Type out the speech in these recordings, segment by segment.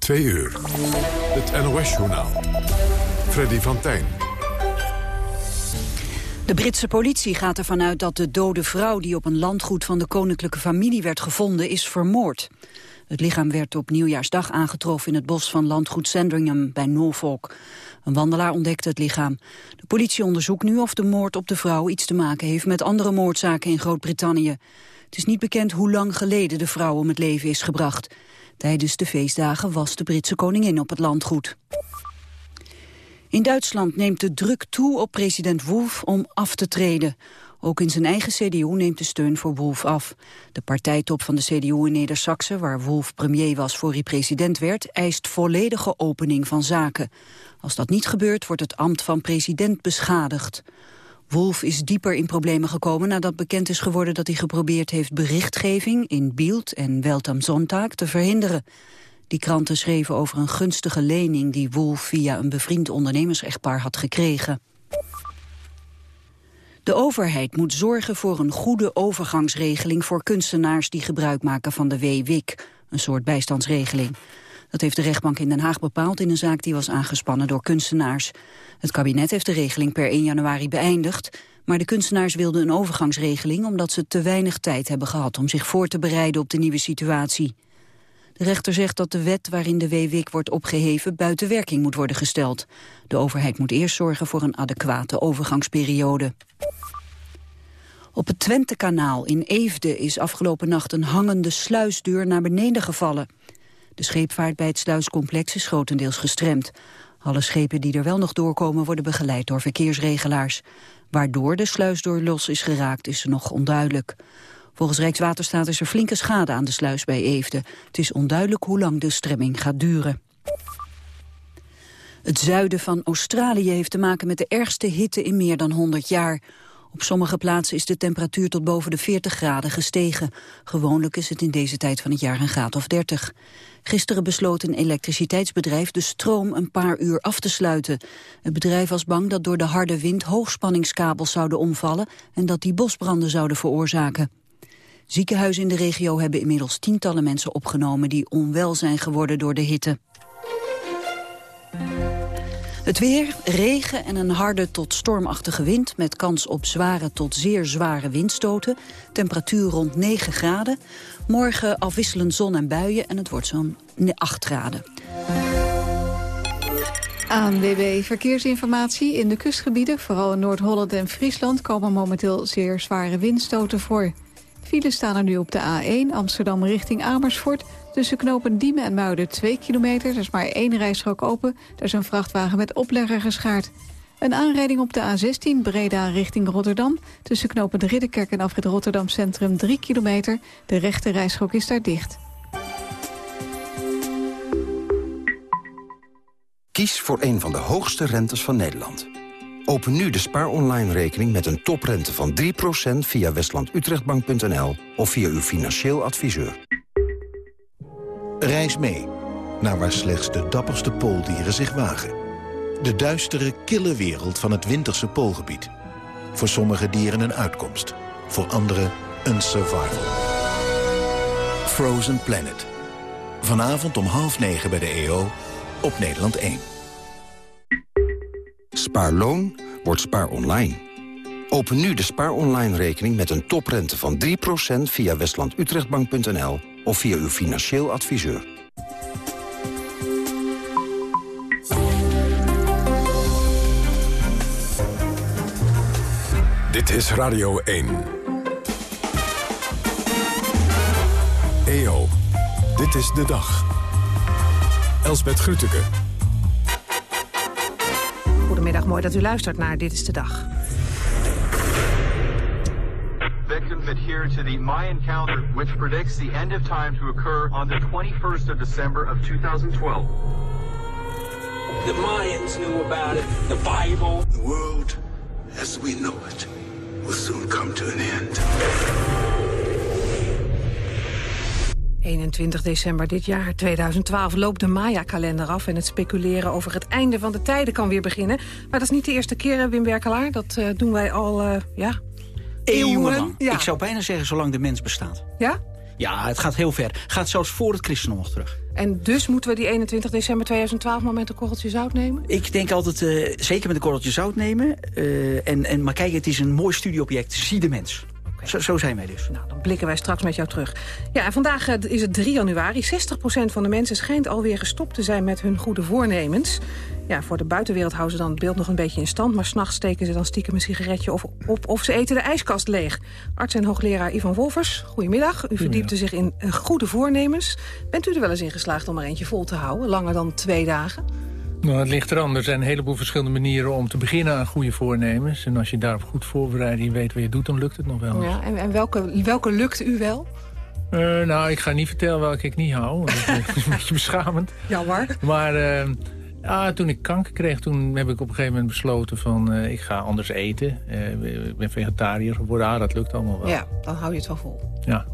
Twee uur. Het NOS-journaal. Freddy van Tijn. De Britse politie gaat ervan uit dat de dode vrouw... die op een landgoed van de koninklijke familie werd gevonden, is vermoord. Het lichaam werd op nieuwjaarsdag aangetroffen in het bos van landgoed Sandringham bij Norfolk. Een wandelaar ontdekte het lichaam. De politie onderzoekt nu of de moord op de vrouw iets te maken heeft met andere moordzaken in Groot-Brittannië. Het is niet bekend hoe lang geleden de vrouw om het leven is gebracht. Tijdens de feestdagen was de Britse koningin op het landgoed. In Duitsland neemt de druk toe op president Wolf om af te treden. Ook in zijn eigen CDU neemt de steun voor Wolf af. De partijtop van de CDU in neder waar Wolf premier was voor hij president werd, eist volledige opening van zaken. Als dat niet gebeurt, wordt het ambt van president beschadigd. Wolf is dieper in problemen gekomen nadat bekend is geworden dat hij geprobeerd heeft berichtgeving in Bild en Welt am te verhinderen. Die kranten schreven over een gunstige lening die Wolf via een bevriend ondernemersechtpaar had gekregen. De overheid moet zorgen voor een goede overgangsregeling voor kunstenaars die gebruik maken van de WWIC, een soort bijstandsregeling. Dat heeft de rechtbank in Den Haag bepaald in een zaak die was aangespannen door kunstenaars. Het kabinet heeft de regeling per 1 januari beëindigd, maar de kunstenaars wilden een overgangsregeling omdat ze te weinig tijd hebben gehad om zich voor te bereiden op de nieuwe situatie. De rechter zegt dat de wet waarin de WWIC wordt opgeheven buiten werking moet worden gesteld. De overheid moet eerst zorgen voor een adequate overgangsperiode. Op het Twentekanaal in Eefde is afgelopen nacht een hangende sluisdeur naar beneden gevallen. De scheepvaart bij het sluiscomplex is grotendeels gestremd. Alle schepen die er wel nog doorkomen worden begeleid door verkeersregelaars. Waardoor de sluisdeur los is geraakt is nog onduidelijk. Volgens Rijkswaterstaat is er flinke schade aan de sluis bij Eefde. Het is onduidelijk hoe lang de stremming gaat duren. Het zuiden van Australië heeft te maken met de ergste hitte in meer dan 100 jaar. Op sommige plaatsen is de temperatuur tot boven de 40 graden gestegen. Gewoonlijk is het in deze tijd van het jaar een graad of 30. Gisteren besloot een elektriciteitsbedrijf de stroom een paar uur af te sluiten. Het bedrijf was bang dat door de harde wind hoogspanningskabels zouden omvallen en dat die bosbranden zouden veroorzaken. Ziekenhuizen in de regio hebben inmiddels tientallen mensen opgenomen die onwel zijn geworden door de hitte. Het weer, regen en een harde tot stormachtige wind... met kans op zware tot zeer zware windstoten. Temperatuur rond 9 graden. Morgen afwisselend zon en buien en het wordt zo'n 8 graden. ANWB Verkeersinformatie. In de kustgebieden, vooral in Noord-Holland en Friesland... komen momenteel zeer zware windstoten voor. Files staan er nu op de A1 Amsterdam richting Amersfoort... Tussen knopen Diemen en Muiden 2 kilometer. Er is maar één rijstrook open. Er is een vrachtwagen met oplegger geschaard. Een aanrijding op de A16 Breda richting Rotterdam. Tussen knopen de Ridderkerk en afrit Rotterdam Centrum 3 kilometer. De rechte rijstrook is daar dicht. Kies voor een van de hoogste rentes van Nederland. Open nu de Spaar Online rekening met een toprente van 3% via westlandutrechtbank.nl of via uw financieel adviseur. Reis mee naar waar slechts de dapperste pooldieren zich wagen. De duistere, kille wereld van het winterse poolgebied. Voor sommige dieren een uitkomst, voor anderen een survival. Frozen Planet. Vanavond om half negen bij de EO op Nederland 1. Spaarloon wordt spaar online. Open nu de spaar online rekening met een toprente van 3% via westlandutrechtbank.nl of via uw financieel adviseur. Dit is Radio 1. EO, dit is de dag. Elsbet Grütke. Goedemiddag, mooi dat u luistert naar Dit is de Dag. Adhere to the Mayan calendar, which predicts the end of time to occur on the 21st of December of 2012. The Mayans knew about it, the Bible. The world as we know it will soon come to an end. 21 december dit jaar, 2012, loopt de Maya-kalender af... en het speculeren over het einde van de tijden kan weer beginnen. Maar dat is niet de eerste keer, Wim Werkelaar. Dat uh, doen wij al, uh, ja, eeuwenlang. Ja. Ik zou bijna zeggen zolang de mens bestaat. Ja? Ja, het gaat heel ver. Gaat zelfs voor het christendom nog terug. En dus moeten we die 21 december 2012 maar met een korreltje zout nemen? Ik denk altijd, uh, zeker met een korreltje zout nemen. Uh, en, en, maar kijk, het is een mooi studieobject. Zie de mens. Zo, zo, zijn wij dus. Nou, dan blikken wij straks met jou terug. Ja, en vandaag uh, is het 3 januari. 60% van de mensen schijnt alweer gestopt te zijn met hun goede voornemens. Ja, voor de buitenwereld houden ze dan het beeld nog een beetje in stand... maar s'nachts steken ze dan stiekem een sigaretje of, op of ze eten de ijskast leeg. Arts en hoogleraar Ivan Wolfers, goedemiddag. U verdiepte zich in uh, goede voornemens. Bent u er wel eens in geslaagd om er eentje vol te houden? Langer dan twee dagen? Nou, het ligt eraan. Er zijn een heleboel verschillende manieren om te beginnen aan goede voornemens. En als je daarop goed voorbereidt en je weet wat je doet, dan lukt het nog wel. Ja, en, en welke, welke lukt u wel? Uh, nou, ik ga niet vertellen welke ik niet hou. Dat is een beetje beschamend. Jammer. Maar... Uh, ja, toen ik kanker kreeg, toen heb ik op een gegeven moment besloten van... Uh, ik ga anders eten. Uh, ik ben vegetariër geworden. Ah, dat lukt allemaal wel. Ja, dan hou je het wel vol. Ja.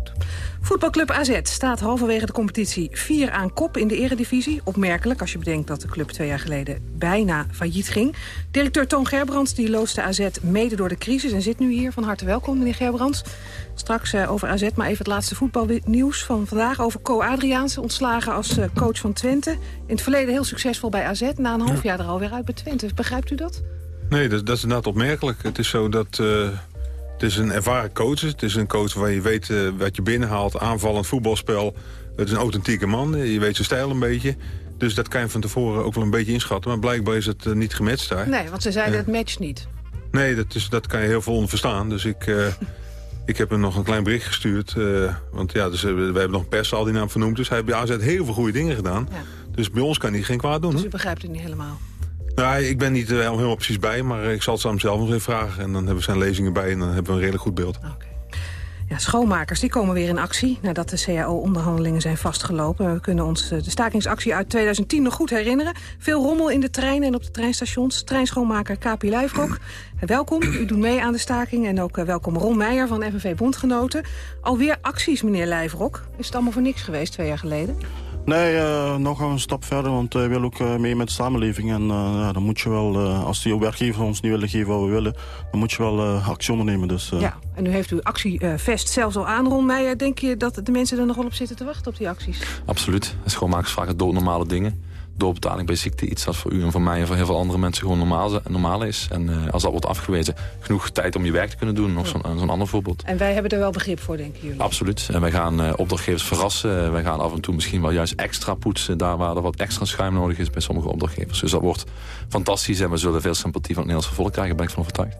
Voetbalclub AZ staat halverwege de competitie 4 aan kop in de eredivisie. Opmerkelijk als je bedenkt dat de club twee jaar geleden bijna failliet ging. Directeur Toon Gerbrands die loosde AZ mede door de crisis en zit nu hier. Van harte welkom, meneer Gerbrands. Straks uh, over AZ, maar even het laatste voetbalnieuws van vandaag... over Co Adriaanse, ontslagen als uh, coach van Twente. In het verleden heel succesvol bij AZ, na een half jaar er alweer uit bij Twente. Begrijpt u dat? Nee, dat, dat is inderdaad opmerkelijk. Het is zo dat... Uh, het is een ervaren coach. Het is een coach waar je weet wat je binnenhaalt. Aanvallend voetbalspel. Het is een authentieke man. Je weet zijn stijl een beetje. Dus dat kan je van tevoren ook wel een beetje inschatten. Maar blijkbaar is het niet gematcht daar. Nee, want ze zeiden het matcht niet. Nee, dat, is, dat kan je heel veel onverstaan. Dus ik... Ik heb hem nog een klein bericht gestuurd. Uh, want ja, dus, uh, we hebben nog een perszaal die naam vernoemd. Dus hij heeft bij AZ heel veel goede dingen gedaan. Ja. Dus bij ons kan hij geen kwaad doen. Dus u begrijpt het niet helemaal? Nou, ik ben niet uh, helemaal precies bij. Maar ik zal het hem zelf nog even vragen. En dan hebben we zijn lezingen bij. En dan hebben we een redelijk goed beeld. Okay. Ja, schoonmakers die komen weer in actie nadat de CAO-onderhandelingen zijn vastgelopen. We kunnen ons de stakingsactie uit 2010 nog goed herinneren. Veel rommel in de treinen en op de treinstations. Treinschoonmaker Kapi Luifrok. Welkom, u doet mee aan de staking. En ook welkom Ron Meijer van FNV Bondgenoten. Alweer acties, meneer Luifrok. Is het allemaal voor niks geweest twee jaar geleden? Nee, uh, nog een stap verder, want wij willen ook uh, mee met de samenleving. En uh, ja, dan moet je wel, als die werkgever ons niet willen geven wat we willen... dan moet je wel actie ondernemen. Dus, Ja, en nu heeft u actievest zelfs al aan, Ron Meijer. Denk je dat de mensen er nog wel op zitten te wachten op die acties? Absoluut. Schoonmakers vragen doodnormale dingen doorbetaling bij ziekte. Iets dat voor u en voor mij en voor heel veel andere mensen gewoon normaal, normaal is. En uh, als dat wordt afgewezen, genoeg tijd om je werk te kunnen doen. Of zo'n zo ander voorbeeld. En wij hebben er wel begrip voor, denken jullie? Absoluut. En wij gaan uh, opdrachtgevers verrassen. Wij gaan af en toe misschien wel juist extra poetsen... daar waar er wat extra schuim nodig is bij sommige opdrachtgevers. Dus dat wordt fantastisch en we zullen veel sympathie van het Nederlands vervolg krijgen. ben ik van overtuigd.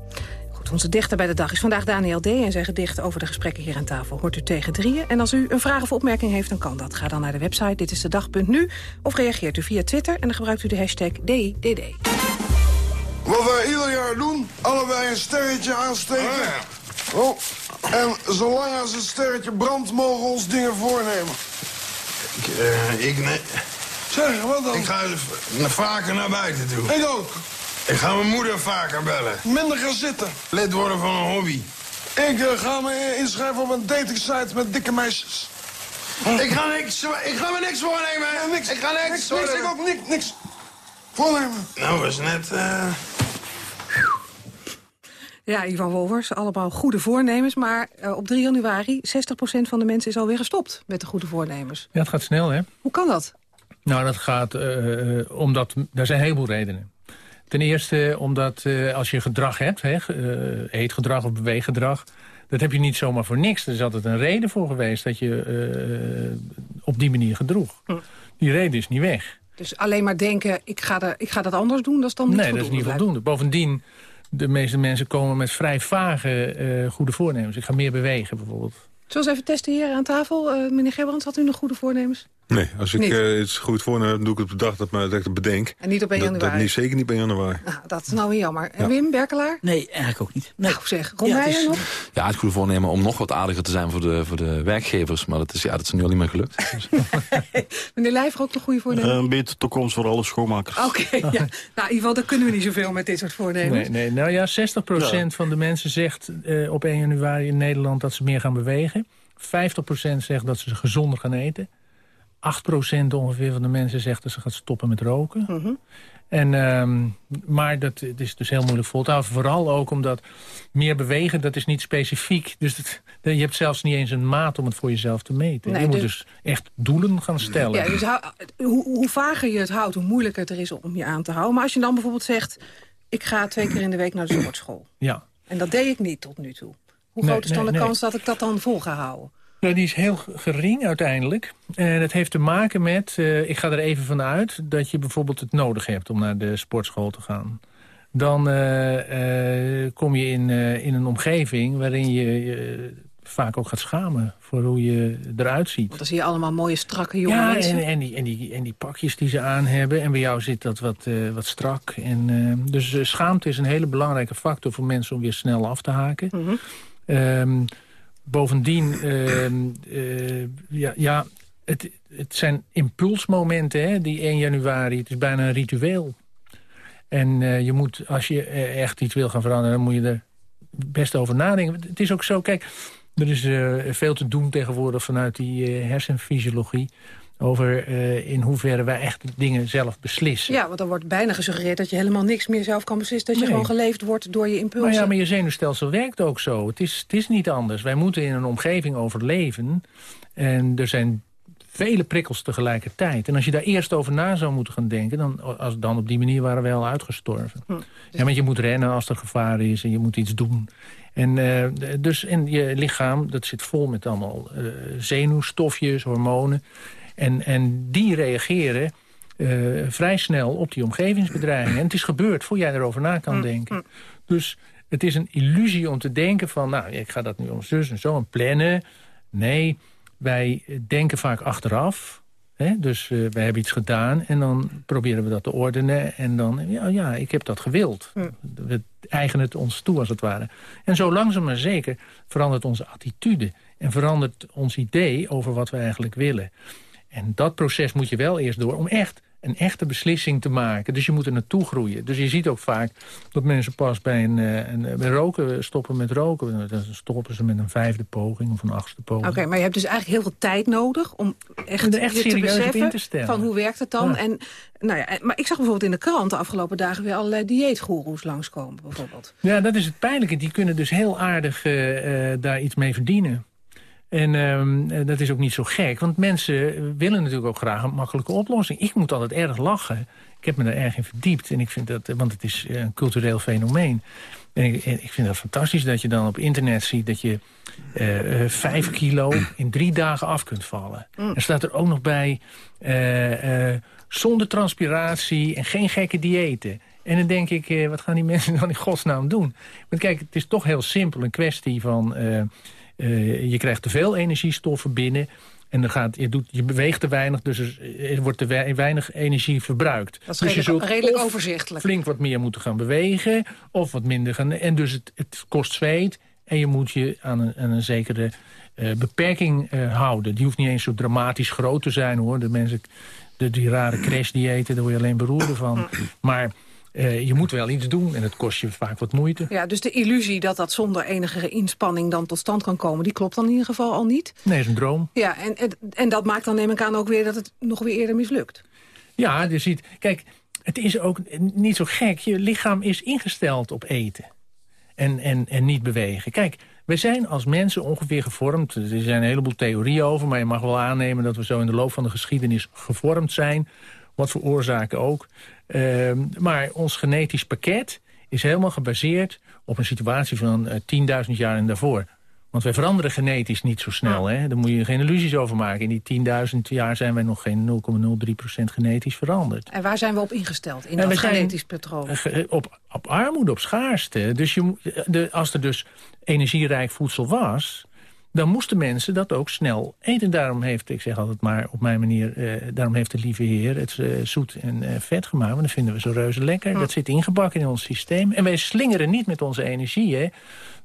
Onze dichter bij de dag is vandaag Daniel D. en zijn gedicht over de gesprekken hier aan tafel hoort u tegen drieën. En als u een vraag of opmerking heeft, dan kan dat. Ga dan naar de website Dit is de dag.nu of reageert u via Twitter en dan gebruikt u de hashtag DDD. Wat wij ieder jaar doen, allebei een sterretje aansteken. Oh, oh. En zolang als het sterretje brandt, mogen we ons dingen voornemen. Ik, uh, ik nee. Zeg, wat dan? Ik ga vaker naar buiten toe. Ik ook. Ik ga mijn moeder vaker bellen. Minder gaan zitten. Lid worden van een hobby. Ik uh, ga me inschrijven op een datingsite met dikke meisjes. Ik ga niks, ik ga me niks voornemen. Ja, niks. Ik ga niks, niks, niks ik ook niks, niks. Voornemen. Nou, was net... Uh... Ja, Ivan Wolvers, allemaal goede voornemens. Maar uh, op 3 januari, 60% van de mensen is alweer gestopt met de goede voornemens. Ja, het gaat snel, hè? Hoe kan dat? Nou, dat gaat uh, omdat... Er zijn een heleboel redenen. Ten eerste omdat uh, als je gedrag hebt, hè, uh, eetgedrag of beweeggedrag... dat heb je niet zomaar voor niks. Er is altijd een reden voor geweest dat je uh, op die manier gedroeg. Hm. Die reden is niet weg. Dus alleen maar denken, ik ga, er, ik ga dat anders doen, dat is dan niet nee, voldoende? Nee, dat is niet voldoende. Bovendien, de meeste mensen komen met vrij vage goede voornemens. Ik ga meer bewegen bijvoorbeeld. Zullen we eens even testen hier aan tafel? meneer Gerbrands, had u nog goede voornemens? Nee, als ik uh, iets goed voorneem, dan doe ik het op de dag dat, dat ik het bedenk. En niet op 1 januari? Dat, dat niet, zeker niet bij januari. Nou, dat is nou weer jammer. En ja. Wim, Berkelaar? Nee, eigenlijk ook niet. Nee. Nou zeg, Ron ja, is... nog? Ja, het goede voornemen om nog wat aardiger te zijn voor de, voor de werkgevers. Maar dat is, ja, dat is nu al niet meer gelukt. Meneer Lijver ook nog goede voornemen? Uh, een betere toekomst voor alle schoonmakers. Oké, okay, ja. Nou, in ieder geval, daar kunnen we niet zoveel met dit soort voornemens. Nee, nee. Nou ja, 60% ja. van de mensen zegt uh, op 1 januari in Nederland dat ze meer gaan bewegen. 50% zegt dat ze gezonder gaan eten. 8% ongeveer van de mensen zegt dat ze gaat stoppen met roken. Mhm. En, ehm, maar dat het is dus heel moeilijk vol te houden. Vooral ook omdat meer bewegen, dat is niet specifiek. Dus je hebt zelfs niet eens een maat om het voor jezelf te meten. Nee, je moet dus- dus echt doelen gaan stellen. Ja, dus hou- hoe, hoe vager je het houdt, hoe moeilijker het er is om je aan te houden. Maar als je dan bijvoorbeeld zegt... ik ga twee keer in de week naar de sportschool. Ja. En dat deed ik niet tot nu toe. Hoe Nee, groot is dan nee, de kans dat ik dat dan vol ga houden? Nou, die is heel gering uiteindelijk. En dat heeft te maken met, eh, ik ga er even van uit... dat je bijvoorbeeld het nodig hebt om naar de sportschool te gaan. Dan eh, eh, kom je in, in een omgeving waarin je vaak ook gaat schamen... voor hoe je eruit ziet. Want dan zie je allemaal mooie, strakke jonge Ja, mensen. en, en, die, en, die, en die pakjes die ze aan hebben. En bij jou zit dat wat, wat strak. En, dus schaamte is een hele belangrijke factor voor mensen om weer snel af te haken. Mhm. Ehm, bovendien, ehm, eh, ja, ja het, het zijn impulsmomenten, hè, die 1 januari. Het is bijna een ritueel. En eh, je moet, als je eh, echt iets wil gaan veranderen... dan moet je er best over nadenken. Het is ook zo, kijk, er is veel te doen tegenwoordig... vanuit die hersenfysiologie... over eh, in hoeverre wij echt dingen zelf beslissen. Ja, want er wordt bijna gesuggereerd dat je helemaal niks meer zelf kan beslissen. Dat je Nee. gewoon geleefd wordt door je impulsen. Maar ja, maar je zenuwstelsel werkt ook zo. Het is, het is niet anders. Wij moeten in een omgeving overleven. En er zijn vele prikkels tegelijkertijd. En als je daar eerst over na zou moeten gaan denken... dan, als, dan op die manier waren we al uitgestorven. Hm. Ja, want je moet rennen als er gevaar is en je moet iets doen. En, eh, dus, en je lichaam, dat zit vol met allemaal eh, zenuwstofjes, hormonen. En, en die reageren eh, vrij snel op die omgevingsbedreiging. En het is gebeurd, voor jij erover na kan denken. Dus het is een illusie om te denken van... nou, ik ga dat nu om zus en zo en plannen. Nee, wij denken vaak achteraf. Dus eh, wij hebben iets gedaan en dan proberen we dat te ordenen. En dan, ja, ja ik heb dat gewild. We eigenen het ons toe, als het ware. En zo langzaam maar zeker verandert onze attitude. En verandert ons idee over wat we eigenlijk willen. En dat proces moet je wel eerst door om echt een echte beslissing te maken. Dus je moet er naartoe groeien. Dus je ziet ook vaak dat mensen pas bij een, eh, een, bij roken stoppen met roken. Dan stoppen ze met een vijfde poging of een achtste poging. Oké, maar je hebt dus eigenlijk heel veel tijd nodig om echt, Er echt te serieus op beseffen in te stellen. van hoe werkt het dan. Ja. En, nou ja, maar ik zag bijvoorbeeld in de krant de afgelopen dagen weer allerlei dieetgoeroes langskomen bijvoorbeeld. Ja, dat is het pijnlijke. Die kunnen dus heel aardig eh, eh, daar iets mee verdienen. En ehm, eh, dat is ook niet zo gek. Want mensen willen natuurlijk ook graag een makkelijke oplossing. Ik moet altijd erg lachen. Ik heb me daar erg in verdiept. En ik vind dat, want het is een cultureel fenomeen. En ik, vind dat fantastisch dat je dan op internet ziet... dat je eh, eh, vijf kilo in drie dagen af kunt vallen. Er staat er ook nog bij... eh, eh, zonder transpiratie en geen gekke diëten. En dan denk ik, eh, wat gaan die mensen dan in godsnaam doen? Want kijk, het is toch heel simpel. Een kwestie van... eh, je krijgt te veel energiestoffen binnen... En dan gaat, je, doet, je beweegt te weinig, dus er, er wordt te wei- weinig energie verbruikt. Dat is dus je redelijk, zult redelijk overzichtelijk. flink wat meer moeten gaan bewegen... of wat minder gaan... En dus het, het kost zweet en je moet je aan een, aan een zekere eh, beperking eh, houden. Die hoeft niet eens zo dramatisch groot te zijn, hoor. De mensen, de, die rare crashdiëten, daar word je alleen beroerder van. Maar je moet wel iets doen en het kost je vaak wat moeite. Ja, dus de illusie dat dat zonder enige inspanning dan tot stand kan komen... die klopt dan in ieder geval al niet. Nee, is een droom. Ja, en, en, en dat maakt dan neem ik aan ook weer dat het nog weer eerder mislukt. Ja, je ziet... Kijk, het is ook niet zo gek. Je lichaam is ingesteld op eten. En, en, en niet bewegen. Kijk, wij zijn als mensen ongeveer gevormd. Er zijn een heleboel theorieën over. Maar je mag wel aannemen dat we zo in de loop van de geschiedenis gevormd zijn. Wat voor oorzaken ook. Ehm, maar ons genetisch pakket is helemaal gebaseerd op een situatie van eh, 10.000 jaar en daarvoor. Want wij veranderen genetisch niet zo snel. Hè? Daar moet je geen illusies over maken. In die 10.000 jaar zijn wij nog geen 0,03% genetisch veranderd. En waar zijn we op ingesteld in En dat genetisch patroon? Eh, Op, op armoede, op schaarste. Dus je, de, als er dus energierijk voedsel was... dan moesten mensen dat ook snel eten. Daarom heeft, ik zeg altijd maar op mijn manier... eh, daarom heeft de lieve heer het eh, zoet en eh, vet gemaakt. Want dat vinden we zo reuze lekker. Dat zit ingebakken in ons systeem. En wij slingeren niet met onze energie. Hè.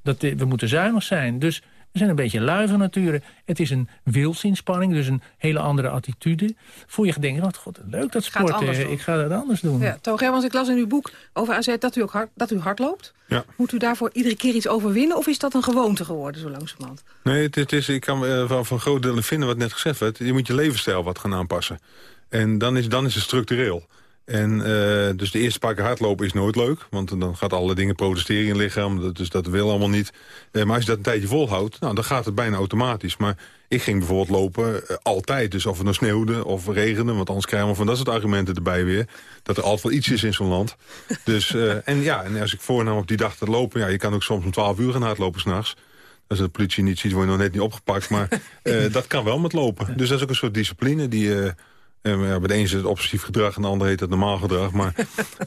Dat, we moeten zuinig zijn. Dus We zijn een beetje lui van nature. Het is een wilsinspanning, dus een hele andere attitude. Voel je denken, wat god, leuk dat sport. Ik ga dat anders doen. Ja, Toon want ik las in uw boek over AZ dat u ook hard, dat u hard loopt. Ja. Moet u daarvoor iedere keer iets overwinnen of is dat een gewoonte geworden zo langzamerhand? Nee, het, het is, ik kan uh, van, van groot delen vinden wat net gezegd werd. Je moet je levensstijl wat gaan aanpassen. En dan is, dan is het structureel. En uh, dus de eerste paar keer hardlopen is nooit leuk. Want dan gaat alle dingen protesteren in je lichaam. Dus dat wil allemaal niet. Uh, maar als je dat een tijdje volhoudt, nou, dan gaat het bijna automatisch. Maar ik ging bijvoorbeeld lopen uh, altijd. Dus of het nou sneeuwde of regende. Want anders krijgen we van dat soort argumenten erbij weer. Dat er altijd wel iets is in zo'n land. Dus, en ja, en als ik voornam op die dag te lopen... Ja, je kan ook soms om 12 uur gaan hardlopen s'nachts. Als de politie niet ziet, word je nog net niet opgepakt. Maar dat kan wel met lopen. Dus dat is ook een soort discipline die uh, ja, bij de ene is het obsessief gedrag en de andere heet het normaal gedrag. Maar,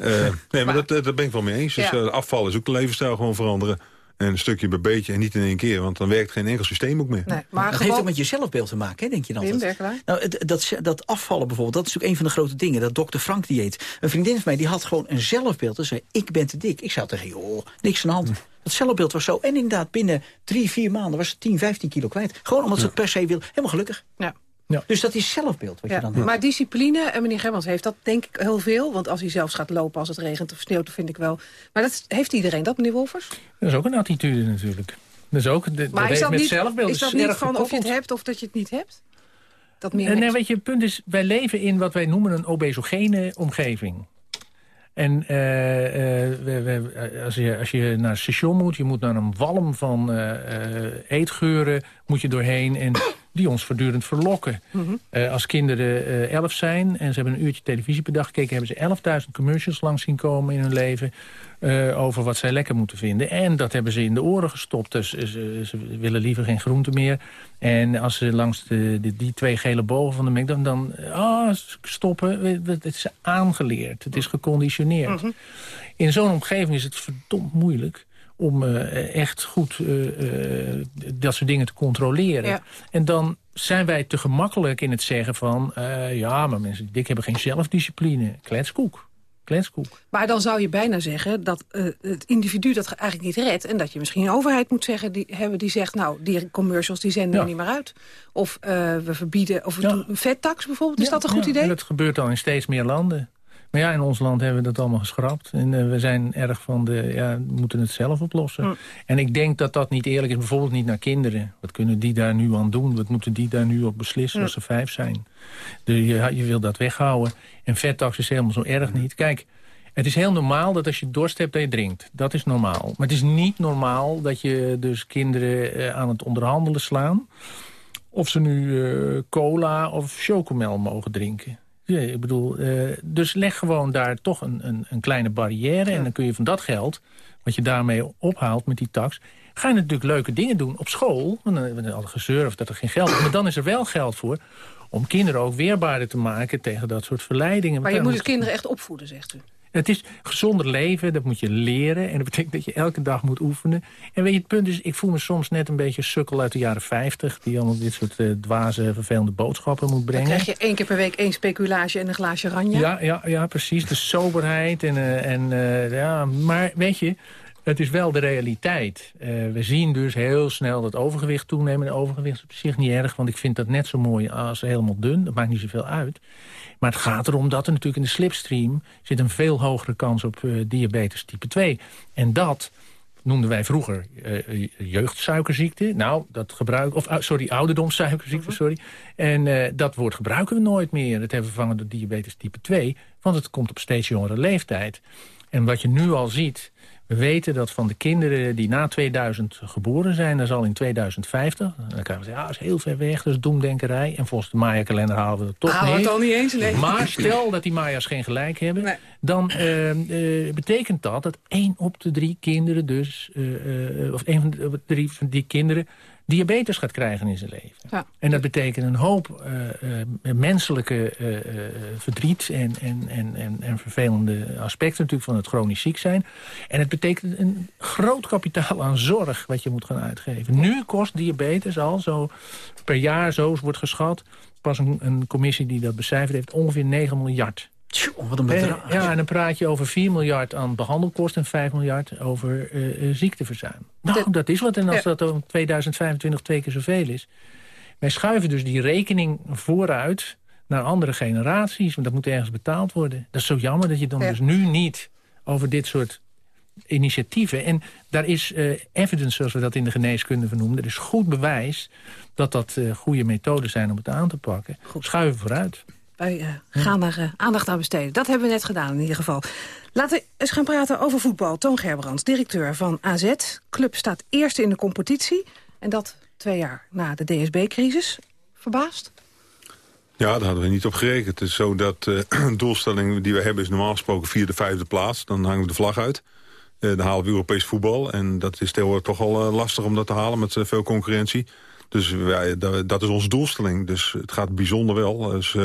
uh, nee, maar, dat, dat ben ik wel mee eens. Dus uh, afval is ook de levensstijl gewoon veranderen. En een stukje bij beetje en niet in één keer. Want dan werkt geen enkel systeem ook meer. Nee, maar dat heeft ook met je zelfbeeld te maken, hè, denk je dan? Wim, nou, dat, dat afvallen bijvoorbeeld, dat is natuurlijk een van de grote dingen. Dat dokter Frank dieet. Een vriendin van mij die had gewoon een zelfbeeld. Ze zei, ik ben te dik. Ik zou tegen, joh, niks aan de hand. Dat zelfbeeld was zo. En inderdaad, binnen drie, vier maanden was ze 10, 15 kilo kwijt. Gewoon omdat ze het per se wil. Helemaal gelukkig. Ja. Ja. Dus dat is zelfbeeld wat je dan doet. Maar discipline, en meneer Germans heeft dat denk ik heel veel. Want als hij zelfs gaat lopen als het regent of sneeuwt, vind ik wel. Maar dat heeft iedereen dat, meneer Wolfers? Dat is ook een attitude natuurlijk. Dat is ook, de, maar is dat, met niet, zelfbeeld is dat niet van of je het hebt of dat je het niet hebt? Dat meer nee, weet je, het punt is, wij leven in wat wij noemen een obesogene omgeving. En uh, uh, we, we, als, je, als je naar het station moet, je moet naar een walm van uh, eetgeuren moet je doorheen. En die ons voortdurend verlokken. Mm als kinderen elf zijn en ze hebben een uurtje televisie per dag gekeken... hebben ze 11.000 commercials langs zien komen in hun leven... Uh, over wat zij lekker moeten vinden. En dat hebben ze in de oren gestopt. Dus ze, ze willen liever geen groente meer. En als ze langs de, de, die twee gele bogen van de Mac... dan, dan oh, stoppen. Het is aangeleerd. Het is geconditioneerd. Mm -hmm. In zo'n omgeving is het verdomd moeilijk om uh, echt goed uh, uh, dat soort dingen te controleren. Ja. En dan zijn wij te gemakkelijk in het zeggen van... ja, maar mensen die dik hebben geen zelfdiscipline. Kletskoek. Kletskoek. Maar dan zou je bijna zeggen dat het individu dat eigenlijk niet redt... en dat je misschien een overheid moet zeggen, die, hebben die zegt... nou, die commercials die zenden ja. er niet meer uit. Of we verbieden, of we ja. doen een vettax bijvoorbeeld. Is dat een goed idee? En dat gebeurt al in steeds meer landen. Maar ja, in ons land hebben we dat allemaal geschrapt. En uh, we zijn erg van de, ja, we moeten het zelf oplossen. Mm. En ik denk dat dat niet eerlijk is. Bijvoorbeeld niet naar kinderen. Wat kunnen die daar nu aan doen? Wat moeten die daar nu op beslissen mm. als ze vijf zijn? De, je, je wil dat weghouden. En vettax is helemaal zo erg niet. Kijk, het is heel normaal dat als je dorst hebt dat je drinkt. Dat is normaal. Maar het is niet normaal dat je dus kinderen uh, aan het onderhandelen slaan... of ze nu uh, cola of chocomel mogen drinken. Ja, ik bedoel, uh, dus leg gewoon daar toch een, een, een kleine barrière... Ja. en dan kun je van dat geld, wat je daarmee ophaalt met die tax... ga je natuurlijk leuke dingen doen op school. Want dan hebben we al gezeur of dat er geen geld is. Maar dan is er wel geld voor om kinderen ook weerbaarder te maken... tegen dat soort verleidingen. Maar je moet de kinderen echt opvoeden, zegt u? Het is gezonder leven, dat moet je leren. En dat betekent dat je elke dag moet oefenen. En weet je, het punt is, ik voel me soms net een beetje sukkel uit de jaren 50... die allemaal dit soort uh, dwaze, vervelende boodschappen moet brengen. Dan krijg je één keer per week één speculage en een glaasje ranja. Ja, ja, ja precies. De soberheid. En, uh, en, uh, ja, maar weet je, het is wel de realiteit. Uh, we zien dus heel snel dat overgewicht toenemen. En overgewicht is op zich niet erg, want ik vind dat net zo mooi als helemaal dun. Dat maakt niet zoveel uit. Maar het gaat erom dat er natuurlijk in de slipstream... zit een veel hogere kans op uh, diabetes type 2. En dat noemden wij vroeger uh, jeugdsuikerziekte. Nou, dat gebruik of sorry, ouderdomssuikerziekte, Mhm. sorry. En dat woord gebruiken we nooit meer. Het hebben we vervangen door diabetes type 2. Want het komt op steeds jongere leeftijd. En wat je nu al ziet... We weten dat van de kinderen die na 2000 geboren zijn... dat is al in 2050. Dan kan je zeggen, ja, dat is heel ver weg, dat is doemdenkerij. En volgens de Maya-kalender halen we het toch we niet. het al niet eens, nee. Maar stel dat die Maya's geen gelijk hebben... Nee. dan uh, uh, betekent dat dat één op de drie kinderen dus... Uh, of één van de drie van die kinderen diabetes gaat krijgen in zijn leven. Ja. En dat betekent een hoop uh, uh, menselijke uh, verdriet en, en, en, en, en vervelende aspecten natuurlijk van het chronisch ziek zijn. En het betekent een groot kapitaal aan zorg wat je moet gaan uitgeven. Nu kost diabetes al zo per jaar, zo wordt geschat, pas een, een commissie die dat becijferd heeft, ongeveer 9 miljard. Wat een bedrag. Eh, Ja, en dan praat je over 4 miljard aan behandelkosten... en 5 miljard over eh, eh, ziekteverzuim. Nou, dat is wat. En als Ja. dat in 2025 twee keer zoveel is... wij schuiven dus die rekening vooruit naar andere generaties. Want dat moet ergens betaald worden. Dat is zo jammer dat je dan Ja. dus nu niet over dit soort initiatieven... en daar is evidence, zoals we dat in de geneeskunde vernoemen... er is goed bewijs dat dat eh, goede methoden zijn om het aan te pakken. Schuiven vooruit. Wij eh, gaan daar eh, aandacht aan besteden. Dat hebben we net gedaan in ieder geval. Laten we eens gaan praten over voetbal. Toon Gerbrands, directeur van AZ. Club staat eerste in de competitie. En dat twee jaar na de DSB-crisis. Verbaasd? Ja, daar hadden we niet op gerekend. Het is zo dat eh, de doelstelling die we hebben is normaal gesproken vierde, vijfde plaats. Dan hangen we de vlag uit. Dan halen we Europees voetbal. En dat is tegenwoordig toch al lastig om dat te halen met veel concurrentie. Dus wij, dat, dat is onze doelstelling. Dus het gaat bijzonder wel. Dus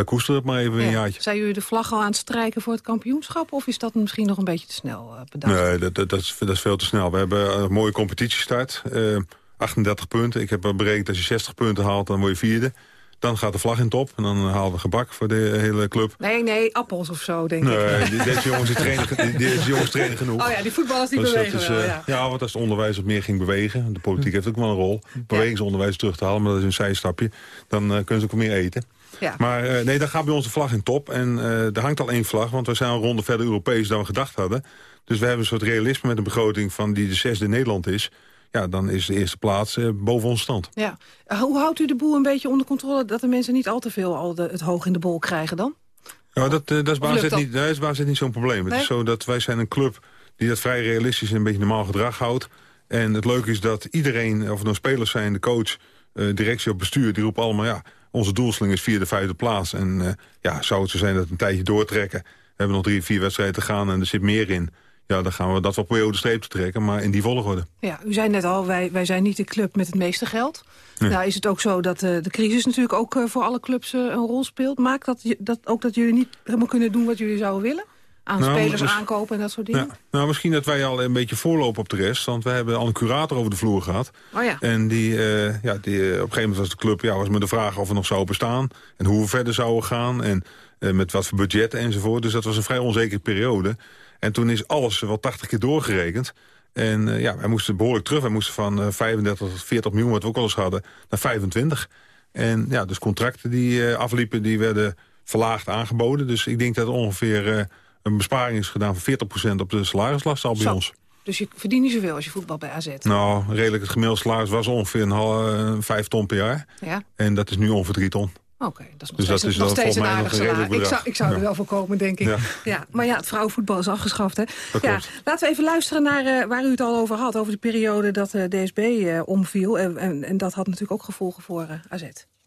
eh, wij koesteren het maar even een jaartje. Zijn jullie de vlag al aan het strijken voor het kampioenschap? Of is dat misschien nog een beetje te snel eh, bedacht? Nee, dat, dat, dat, is, dat is veel te snel. We hebben een mooie competitiestart. eh 38 punten. Ik heb berekend als je 60 punten haalt, dan word je vierde. Dan gaat de vlag in top. En dan halen we gebak voor de hele club. Nee, nee, appels of zo, denk ik. Nee, deze jongens, trainen, ge- die- deze jongens trainen genoeg. Oh ja, die voetballers die Dus dat bewegen is, wel, eh, ja. ja, want als het onderwijs wat meer ging bewegen... de politiek heeft ook wel een rol, bewegingsonderwijs terug te halen... maar dat is een zijstapje, dan eh, kunnen ze ook meer eten. Ja. Maar eh, nee, dan gaat bij ons de vlag in top. En eh er hangt al één vlag, want we zijn een ronde verder Europees dan we gedacht hadden. Dus we hebben een soort realisme met een begroting van die de zesde in Nederland is. Ja, dan is de eerste plaats eh, boven ons stand. Ja. Hoe houdt u de boel een beetje onder controle... dat de mensen niet al te veel al de, het hoog in de bol krijgen dan? Ja, dat, eh, dat is dat? niet, dat is niet zo'n probleem. Het is zo dat wij zijn een club die dat vrij realistisch en een beetje normaal gedrag houdt. En het leuke is dat iedereen, of het nou spelers zijn, de coach, eh, directie of bestuur, die roepen allemaal ja, onze doelstelling is vierde, vijfde plaats. En eh, ja, zou het zo zijn dat we een tijdje doortrekken. We hebben nog drie, vier wedstrijden te gaan en er zit meer in. Ja, dan gaan we dat wel proberen over de streep te trekken, maar in die volgorde. Ja, u zei net al, wij, wij zijn niet de club met het meeste geld. Nee. Nou is het ook zo dat eh, de crisis natuurlijk ook voor alle clubs een rol speelt. Maakt dat, dat ook dat jullie niet helemaal kunnen doen wat jullie zouden willen? Aan Nou, spelers dus- aankopen en dat soort dingen? Ja. Nou, misschien dat wij al een beetje voorlopen op de rest. Want we hebben al een curator over de vloer gehad. Oh ja. En die, eh, ja, die, eh, op een gegeven moment was de club ja, was met de vraag of we nog zouden bestaan. En hoe we verder zouden gaan. En eh, met wat voor budget enzovoort. Dus dat was een vrij onzekere periode. En toen is alles wel 80 keer doorgerekend. En ja, wij moesten behoorlijk terug. Wij moesten van eh, 35 tot 40 miljoen, wat we ook al eens hadden, naar 25. En ja, dus contracten die afliepen, die werden verlaagd aangeboden. Dus ik denk dat er ongeveer een besparing is gedaan van 40% op de salarislast al bij Zo. ons. Dus je verdient niet zoveel als je voetbal bij AZ. Nou, redelijk het gemiddelde salaris was ongeveer een halve, eh, vijf ton per jaar. Ja? En dat is nu ongeveer drie ton. Oké, dat is nog Dus steeds, dat is nog steeds een aardig salaris. Ik zou, ik zou er wel voor komen, denk ik. Ja. Ja. maar ja, het vrouwenvoetbal is afgeschaft, hè? Dat ja, klopt. laten we even luisteren naar eh, waar u het al over had. Over de periode dat de DSB eh, omviel. En, en, en dat had natuurlijk ook gevolgen voor eh, AZ.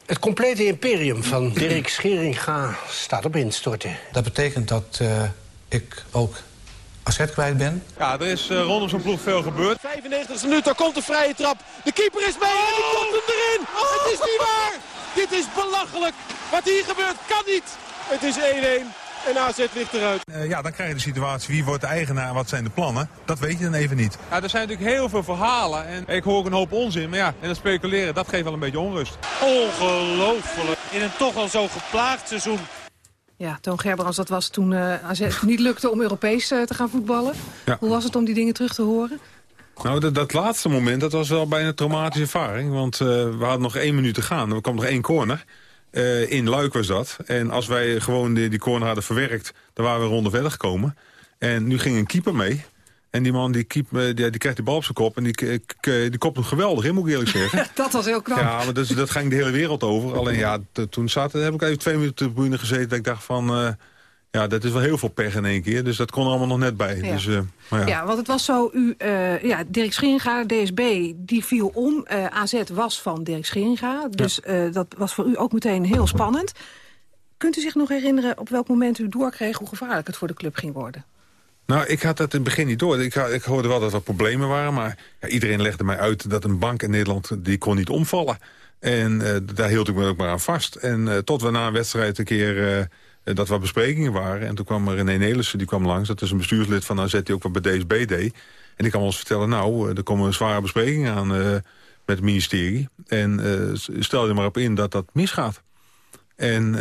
Het complete imperium van Dirk Scheringa staat op instorten. Dat betekent dat eh, ik ook asset kwijt ben. Ja, er is eh, rondom zo'n ploeg veel gebeurd. 95e minuut, daar komt de vrije trap. De keeper is mee en die komt hem erin. Het is niet waar. Dit is belachelijk. Wat hier gebeurt kan niet. Het is 1-1 en AZ ligt eruit. Eh, ja, dan krijg je de situatie wie wordt de eigenaar en wat zijn de plannen. Dat weet je dan even niet. Ja, er zijn natuurlijk heel veel verhalen en ik hoor ook een hoop onzin. Maar ja, en dat speculeren, dat geeft wel een beetje onrust. Ongelooflijk. In een toch al zo geplaagd seizoen. Ja, Toon Gerbrands, dat was toen eh AZ niet lukte om Europees eh, te gaan voetballen. Ja. Hoe was het om die dingen terug te horen? Nou, dat, dat laatste moment, dat was wel bijna een traumatische ervaring. Want eh, we hadden nog één minuut te gaan. Er kwam nog één corner. In Luik was dat. En als wij gewoon die, die corner hadden verwerkt... dan waren we een ronde verder gekomen. En nu ging een keeper mee. En die man die, keep, die, die krijgt die bal op zijn kop. En die, die kopt hem geweldig in, moet ik eerlijk zeggen. dat was heel knap. Ja, maar dat, dat ging de hele wereld over. Alleen ja, toen zaten, heb ik even twee minuten op de tribune gezeten... dat ik dacht van... eh, ja, dat is wel heel veel pech in één keer. Dus dat kon er allemaal nog net bij. Ja. Dus, eh, maar ja. Ja. want het was zo, u, eh, ja, Dirk Scheringa, DSB, die viel om. AZ was van Dirk Scheringa, dus dat was voor u ook meteen heel spannend. Kunt u zich nog herinneren op welk moment u doorkreeg... hoe gevaarlijk het voor de club ging worden? Nou, ik had dat in het begin niet door. Ik, ik hoorde wel dat er problemen waren, maar ja, iedereen legde mij uit dat een bank in Nederland die kon niet omvallen. En eh, daar hield ik me ook maar aan vast. En eh, tot we na een wedstrijd een keer eh, dat wat besprekingen waren. En toen kwam er René Nelissen, die kwam langs. Dat is een bestuurslid van AZ die ook wat bij DSB deed. En die kwam ons vertellen, nou, er komen zware besprekingen aan met het ministerie. En stel je maar op in dat dat misgaat. En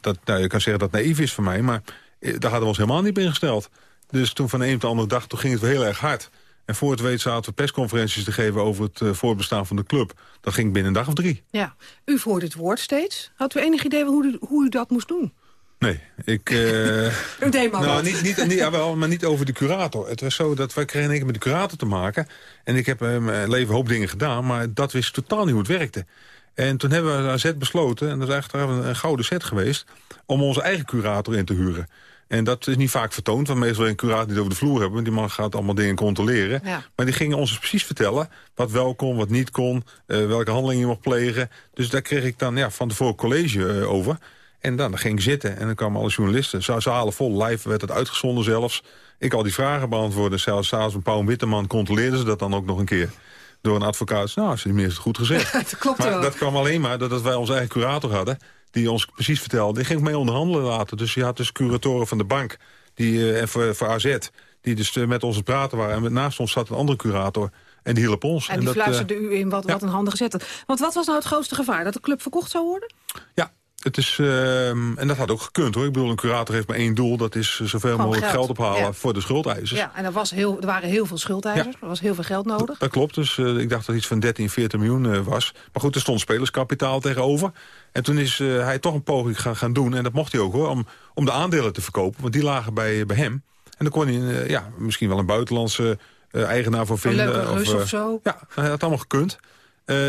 dat, nou, je kan zeggen dat naïef is van mij, maar daar hadden we ons helemaal niet bij ingesteld. Dus toen van de een op de andere dag, toen ging het wel heel erg hard. En voor het weet zaten we persconferenties te geven over het uh, voorbestaan van de club. Dat ging binnen een dag of drie. Ja, u voert het woord steeds. Had u enig idee hoe u, hoe u dat moest doen? Nee, ik... Uh, u deed maar nou, niet, niet, niet, jawel, maar niet over de curator. Het was zo dat wij kregen een keer met de curator te maken. En ik heb in mijn leven een hoop dingen gedaan, maar dat wist totaal niet hoe het werkte. En toen hebben we AZ besloten, en dat is eigenlijk een, een gouden set geweest... om onze eigen curator in te huren. En dat is niet vaak vertoond, want meestal een curator niet over de vloer hebben. Die man gaat allemaal dingen controleren. Maar die gingen ons dus precies vertellen wat wel kon, wat niet kon. Uh, welke handelingen je mocht plegen. Dus daar kreeg ik dan ja, van tevoren college uh, over. En dan, dan ging ik zitten en dan kwamen alle journalisten. Zalen vol, live werd het uitgezonden zelfs. Ik al die vragen beantwoorden. Zelfs s'avonds een Paul Witteman controleerde ze dat dan ook nog een keer door een advocaat. Nou, ze heeft het goed gezegd. dat klopt maar wel. dat kwam alleen maar doordat wij onze eigen curator hadden die ons precies vertelde. Die ging mee onderhandelen later. Dus je had dus curatoren van de bank die, uh, voor, voor AZ... die dus uh, met ons praten waren. En naast ons zat een andere curator. En die hielp ons. En die dat, fluisterde uh, u in wat, ja. wat een handige zet. Want wat was nou het grootste gevaar? Dat de club verkocht zou worden? Ja, het is, uh, en dat had ook gekund hoor. Ik bedoel, een curator heeft maar één doel. Dat is zoveel Gewoon mogelijk geld, geld ophalen ja. voor de schuldeisers. Ja, en er, was heel, er waren heel veel schuldeisers. Er was heel veel geld nodig. Dat klopt. Dus uh, ik dacht dat iets van 13, 14 miljoen uh, was. Maar goed, er stond spelerskapitaal tegenover. En toen is uh, hij toch een poging gaan, gaan doen. En dat mocht hij ook hoor. Om, om de aandelen te verkopen. Want die lagen bij, bij hem. En dan kon hij uh, ja, misschien wel een buitenlandse uh, eigenaar voor vinden. Een leuke of, of zo. Ja, hij had allemaal gekund.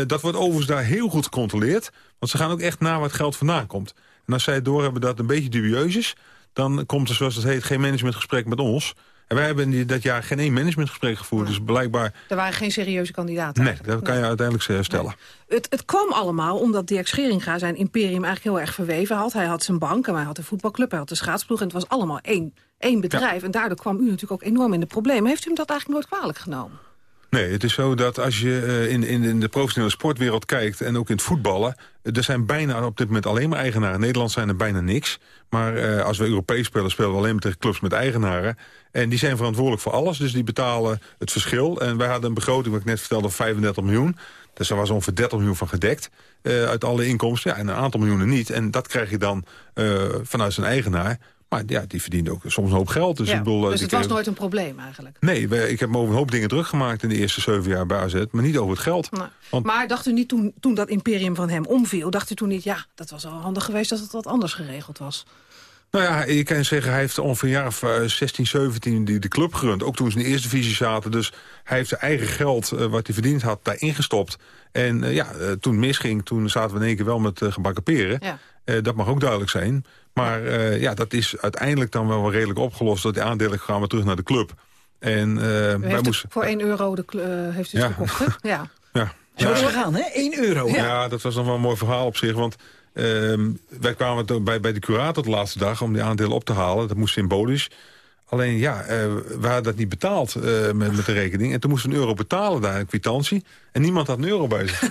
Dat wordt overigens daar heel goed gecontroleerd. Want ze gaan ook echt naar waar het geld vandaan komt. En als zij doorhebben dat het een beetje dubieus is... dan komt er, zoals het heet, geen managementgesprek met ons. En wij hebben dat jaar geen één managementgesprek gevoerd. Dus blijkbaar... Er waren geen serieuze kandidaten. Nee, dat kan je uiteindelijk stellen. Nee. Het, het, kwam allemaal omdat Dirk Scheringa zijn imperium eigenlijk heel erg verweven had. Hij had zijn bank en hij had de voetbalclub, hij had de schaatsploeg... en het was allemaal één, één bedrijf. Ja. En daardoor kwam u natuurlijk ook enorm in de problemen. Heeft u hem dat eigenlijk nooit kwalijk genomen? Nee, het is zo dat als je uh, in, in, in de professionele sportwereld kijkt... en ook in het voetballen... er zijn bijna op dit moment alleen maar eigenaren. In Nederland zijn er bijna niks. Maar uh, als we Europees spelen, spelen we alleen maar tegen clubs met eigenaren. En die zijn verantwoordelijk voor alles, dus die betalen het verschil. En wij hadden een begroting, wat ik net vertelde, van 35 miljoen. Dus er was ongeveer 30 miljoen van gedekt uit alle inkomsten. Ja, en een aantal miljoenen niet. En dat krijg je dan vanuit zijn eigenaar. Maar ja, die verdiende ook soms een hoop geld. Dus, ja, ik bedoel, dus het was nooit een probleem eigenlijk? Nee, ik heb me over een hoop dingen druk gemaakt in de eerste zeven jaar bij AZ. Maar niet over het geld. Want, maar dacht u niet toen, toen dat imperium van hem omviel... dacht u toen niet, ja, dat was wel handig geweest dat het wat anders geregeld was? Nou ja, je kan zeggen, hij heeft ongeveer een jaar of uh, 16, 17 die de club gerund. Ook toen ze in de eerste divisie zaten. Dus hij heeft zijn eigen geld, uh, wat hij verdiend had, daarin gestopt. En uh, ja, toen het misging, toen zaten we in één keer wel met gebakken peren. Ja. Dat mag ook duidelijk zijn. Maar uh, ja, dat is uiteindelijk dan wel redelijk opgelost. Dat die aandelen gaan we terug naar de club. En, uh, wij moesten, voor 1 euro de, uh, heeft u het ja. gekocht, hè? Ja. ja. Zo is het gegaan, hè? 1 euro. Ja. ja, dat was dan wel een mooi verhaal op zich. Want uh, wij kwamen bij, bij de curator de laatste dag om die aandelen op te halen. Dat moest symbolisch. Alleen ja, uh, we hadden dat niet betaald uh, met, met de rekening. En toen moesten we een euro betalen daar, een kwitantie. En niemand had een euro bij zich.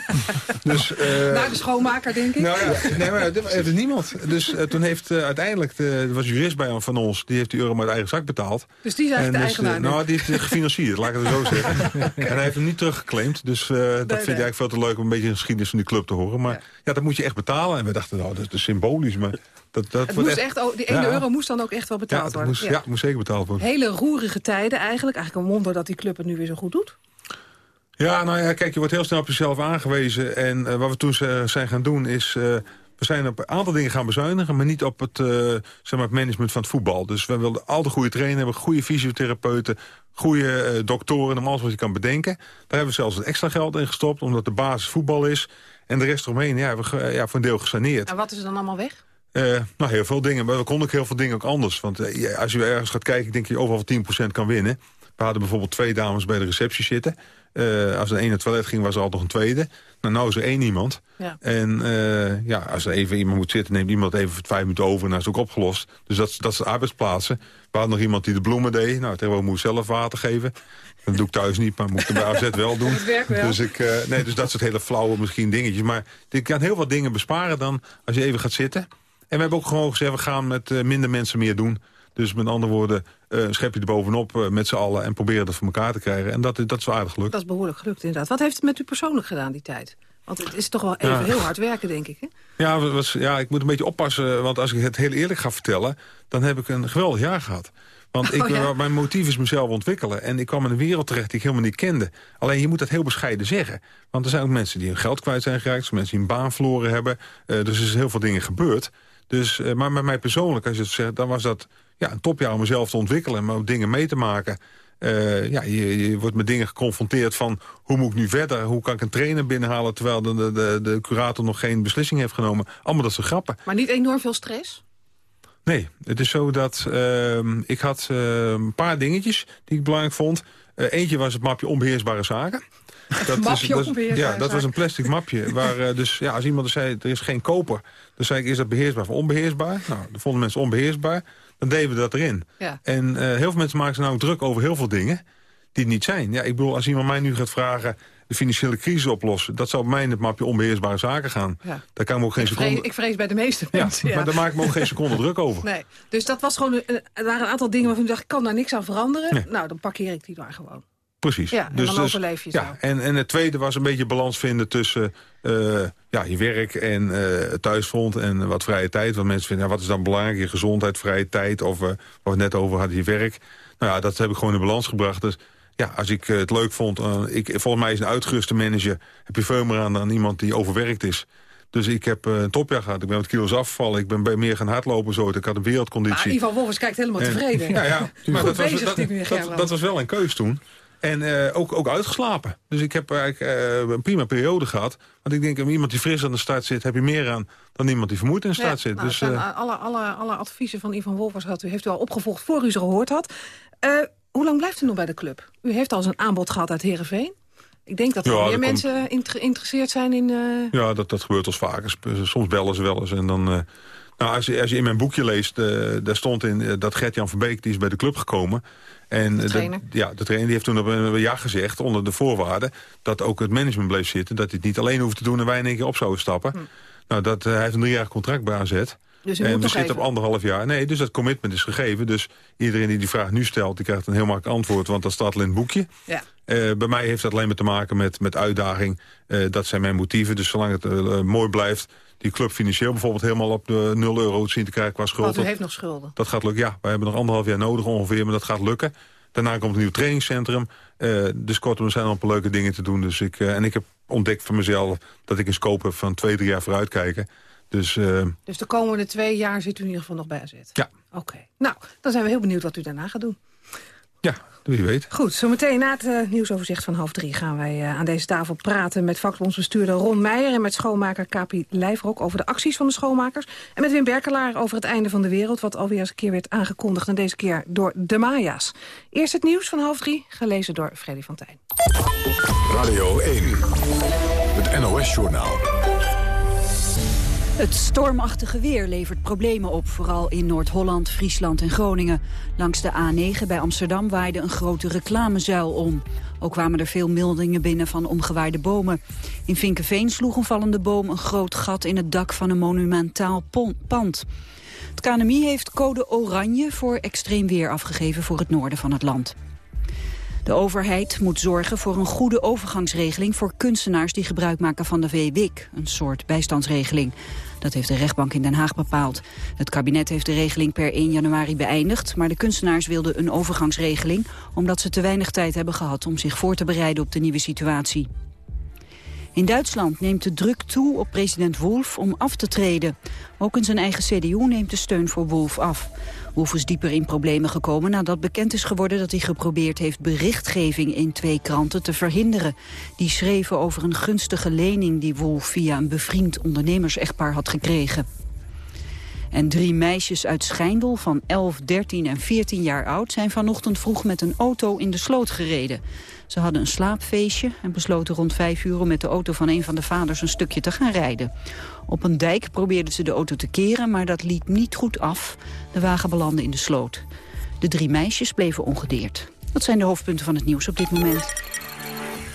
dus, uh, Naar de schoonmaker, denk ik? Nou ja, nee, maar er heeft niemand. Dus toen heeft uiteindelijk, de, er was een jurist bij van ons... die heeft die euro met eigen zak betaald. Dus die is eigenlijk en de dus, eigenaar? nou, die heeft gefinancierd, laat ik het zo zeggen. en hij heeft hem niet teruggeclaimd. Dus dat nee, vind nee. ik eigenlijk veel te leuk om een beetje de geschiedenis van die club te horen. Maar ja. ja, dat moet je echt betalen. En we dachten, nou, dat is symbolisch, maar... Dat, dat het moest echt, echt, oh, die 1 ja. euro moest dan ook echt wel betaald ja, worden. Moest, ja. ja, moest zeker betaald worden. Hele roerige tijden eigenlijk. Eigenlijk een wonder dat die club het nu weer zo goed doet. Ja, nou ja, kijk, je wordt heel snel op jezelf aangewezen. En uh, wat we toen uh, zijn gaan doen is... Uh, we zijn op een aantal dingen gaan bezuinigen... maar niet op het, zeg maar het management van het voetbal. Dus we wilden al de goede trainer hebben... goede fysiotherapeuten, goede doktoren... en alles wat je kan bedenken. Daar hebben we zelfs wat extra geld in gestopt... omdat de basis voetbal is. En de rest eromheen ja, hebben we ja, voor een deel gesaneerd. En wat is er dan allemaal weg? Uh, nou, heel veel dingen. Maar we konden ook heel veel dingen ook anders. Want uh, als je ergens gaat kijken, denk je overal 10% kan winnen. We hadden bijvoorbeeld twee dames bij de receptie zitten. Uh, als er één naar het toilet ging, was er altijd nog een tweede. Nou, nou is er één iemand. Ja. En ja, als er even iemand moet zitten, neemt iemand even vijf minuten over... en dan is het ook opgelost. Dus dat, dat zijn arbeidsplaatsen. We hadden nog iemand die de bloemen deed. Nou, tegenwoordig moet ik zelf water geven. Dat doe ik thuis niet, maar moet ik bij AZ wel doen. Dat werkt wel. Dus, ik, nee, dus dat soort hele flauwe misschien dingetjes. Maar je kan heel wat dingen besparen dan als je even gaat zitten... En we hebben ook gewoon gezegd, we gaan met uh, minder mensen meer doen. Dus met andere woorden, uh, schep je er bovenop uh, met z'n allen... en proberen dat voor elkaar te krijgen. En dat, dat is wel aardig gelukt. Dat is behoorlijk gelukt, inderdaad. Wat heeft het met u persoonlijk gedaan, die tijd? Want het is toch wel even Ja. heel hard werken, denk ik. Hè? Ja, was, ja, ik moet een beetje oppassen, want als ik het heel eerlijk ga vertellen... dan heb ik een geweldig jaar gehad. Want ik, Oh, ja? mijn motief is mezelf ontwikkelen. En ik kwam in een wereld terecht die ik helemaal niet kende. Alleen je moet dat heel bescheiden zeggen. Want er zijn ook mensen die hun geld kwijt zijn geraakt. er zijn mensen die een baan verloren hebben. Eh, dus er is heel veel dingen gebeurd. Dus, eh, maar met mij persoonlijk, als je het zegt... dan was dat ja, een topjaar om mezelf te ontwikkelen... en ook dingen mee te maken. Eh, ja, je, je wordt met dingen geconfronteerd van... hoe moet ik nu verder? Hoe kan ik een trainer binnenhalen... terwijl de, de, de, curator nog geen beslissing heeft genomen? Allemaal dat soort grappen. Maar niet enorm veel stress? Nee, het is zo dat ehm, ik had eh, een paar dingetjes die ik belangrijk vond. Eh, eentje was het mapje onbeheersbare zaken. Dat Mapje dat Ja, dat was een plastic mapje. Waar eh, dus, ja, als iemand zei, er is geen koper. Dan zei ik, is dat beheersbaar of onbeheersbaar? Nou, dat vonden mensen onbeheersbaar. Dan deden we dat erin. Ja. En eh, heel veel mensen maken zich nou druk over heel veel dingen die het niet zijn. Ja, ik bedoel, als iemand mij nu gaat vragen de financiële crisis oplossen... dat zou bij mij in het mapje onbeheersbare zaken gaan. Ja. Daar kan ik me ook geen Ik vrees, seconde... ik vrees bij de meeste Ja, mensen. Ja, maar daar maak ik me ook geen seconde druk over. Nee. Dus dat was gewoon, een- er waren een aantal dingen waarvan ik dacht, ik kan daar niks aan veranderen. Nee. Nou, dan parkeer ik die daar gewoon. Precies. Ja, en dan overleef je ja, zo. En, en het tweede was een beetje balans vinden tussen eh, ja, je werk en het thuisfront en wat vrije tijd. Want mensen vinden, ja, wat is dan belangrijk? Je gezondheid, vrije tijd of eh, waar we het net over hadden, je werk. Nou ja, dat heb ik gewoon in balans gebracht. Dus ja, als ik het leuk vond, ik, volgens mij is een uitgeruste manager, heb je veel meer aan dan iemand die overwerkt is. Dus ik heb een topjaar gehad. Ik ben wat kilo's afgevallen. Ik ben bij meer gaan hardlopen. Zo. Ik had een wereldconditie. Maar Ivan Wolfers kijkt helemaal En- tevreden. Ja, ja. Maar dat was, dat, dat was wel een keus toen. En eh, ook, ook uitgeslapen. Dus ik heb eigenlijk eh, een prima periode gehad. Want ik denk, om iemand die fris aan de start zit... heb je meer aan dan iemand die vermoeid in de start Ja, zit. nou, dus, eh, alle, alle, alle adviezen van Ivan Wolfers had u, heeft u al opgevolgd voor u ze gehoord had. Hoe lang blijft u nog bij de club? U heeft al eens een aanbod gehad uit Heerenveen. Ik denk dat er Ja, meer dat komt- mensen geïnteresseerd zijn in... ja, dat, dat gebeurt als vaker. Soms bellen ze wel eens. En dan, nou, als, je, als je in mijn boekje leest, daar stond in dat Gert-Jan Verbeek... die is bij de club gekomen. En De trainer. ja, de trainer die heeft toen op een ja gezegd... onder de voorwaarde dat ook het management bleef zitten. Dat hij het niet alleen hoeft te doen en wij in één keer op zouden stappen. Nou, dat, eh, hij heeft een driejarig contract bij AZ. Hm. Dus en we zitten op anderhalf jaar. Nee, dus dat commitment is gegeven. Dus iedereen die die vraag nu stelt, die krijgt een heel makkelijk antwoord. Want dat staat al in het boekje. Ja. Eh, bij mij heeft dat alleen maar te maken met, met uitdaging. Eh, dat zijn mijn motieven. Dus zolang het mooi blijft, die club financieel bijvoorbeeld helemaal op de 0 euro zien te krijgen qua schuld. Want u dat- heeft nog schulden. dat gaat lukken. Ja, wij hebben nog anderhalf jaar nodig ongeveer, maar dat gaat lukken. Daarna komt een nieuw trainingscentrum. Eh, dus kortom, er zijn al een paar leuke dingen te doen. Dus ik, eh, en ik heb ontdekt van mezelf dat ik een scope heb van twee, drie jaar vooruitkijken. Dus eh, Dus de komende twee jaar zit u in ieder geval nog bij AZ? Ja. Oké. Nou, dan zijn we heel benieuwd wat u daarna gaat doen. Ja, wie weet. Goed, zometeen na het eh, nieuwsoverzicht van half drie... gaan wij eh, aan deze tafel praten met vakbondsbestuurder Ron Meijer... en met schoonmaker Kapi Lijfrok over de acties van de schoonmakers... en met Wim Berkelaar over het einde van de wereld... wat alweer eens een keer werd aangekondigd en deze keer door de Maya's. Eerst het nieuws van half drie, gelezen door Freddy van Tijn. Radio 1. Het NOS-journaal. Het stormachtige weer levert problemen op, vooral in Noord-Holland, Friesland en Groningen. Langs de A9 bij Amsterdam waaide een grote reclamezuil om. Ook kwamen er veel meldingen binnen van omgewaaide bomen. In Vinkenveen sloeg een vallende boom een groot gat in het dak van een monumentaal pand. Het KNMI heeft code oranje voor extreem weer afgegeven voor het noorden van het land. De overheid moet zorgen voor een goede overgangsregeling voor kunstenaars die gebruik maken van de VWIC, een soort bijstandsregeling. Dat heeft de rechtbank in Den Haag bepaald. Het kabinet heeft de regeling per 1 januari beëindigd, maar de kunstenaars wilden een overgangsregeling omdat ze te weinig tijd hebben gehad om zich voor te bereiden op de nieuwe situatie. In Duitsland neemt de druk toe op president Wolf om af te treden. Ook in zijn eigen CDU neemt de steun voor Wolf af. Wolf is dieper in problemen gekomen nadat bekend is geworden dat hij geprobeerd heeft berichtgeving in twee kranten te verhinderen. Die schreven over een gunstige lening die Wolf via een bevriend ondernemersechtpaar had gekregen. En drie meisjes uit Schijndel van 11, 13 en 14 jaar oud... zijn vanochtend vroeg met een auto in de sloot gereden. Ze hadden een slaapfeestje en besloten rond vijf uur... om met de auto van een van de vaders een stukje te gaan rijden. Op een dijk probeerden ze de auto te keren, maar dat liep niet goed af. De wagen belandde in de sloot. De drie meisjes bleven ongedeerd. Dat zijn de hoofdpunten van het nieuws op dit moment.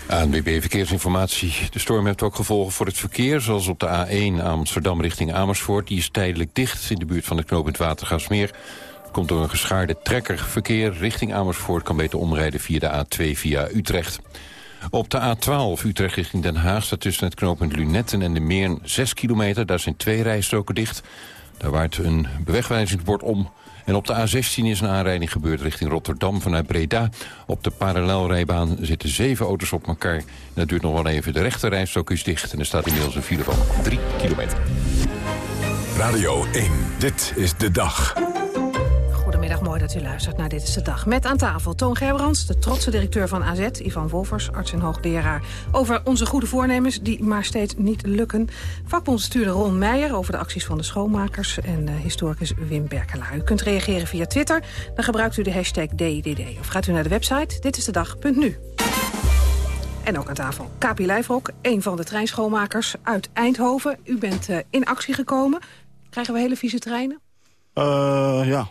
ANWB Verkeersinformatie. De storm heeft ook gevolgen voor het verkeer, zoals op de A1 Amsterdam richting Amersfoort. Die is tijdelijk dicht in de buurt van de knooppunt Watergasmeer. Komt door een geschaarde trekker. Verkeer richting Amersfoort kan beter omrijden via de A2 via Utrecht. Op de A12 Utrecht richting Den Haag staat tussen het knooppunt Lunetten en de Meern 6 kilometer. Daar zijn twee rijstroken dicht. Daar waait een bewegwijzingsbord om. En op de A16 is een aanrijding gebeurd richting Rotterdam vanuit Breda. Op de parallelrijbaan zitten zeven auto's op elkaar. Dat duurt nog wel even. De rechte rijstrook is dicht en er staat inmiddels een file van 3 kilometer. Radio 1, dit is de dag. Goedemiddag, mooi dat u luistert naar Dit is de Dag. Met aan tafel Toon Gerbrands, de trotse directeur van AZ... Ivan Wolfers, arts en hoogleraar... over onze goede voornemens die maar steeds niet lukken. Vakbondstuurder Ron Meijer over de acties van de schoonmakers... en uh, historicus Wim Berkelaar. U kunt reageren via Twitter, dan gebruikt u de hashtag DDD. Of gaat u naar de website ditistedag.nu. En ook aan tafel Kapi Lijfrok, een van de treinschoonmakers uit Eindhoven. U bent uh, in actie gekomen. Krijgen we hele vieze treinen? Uh, ja,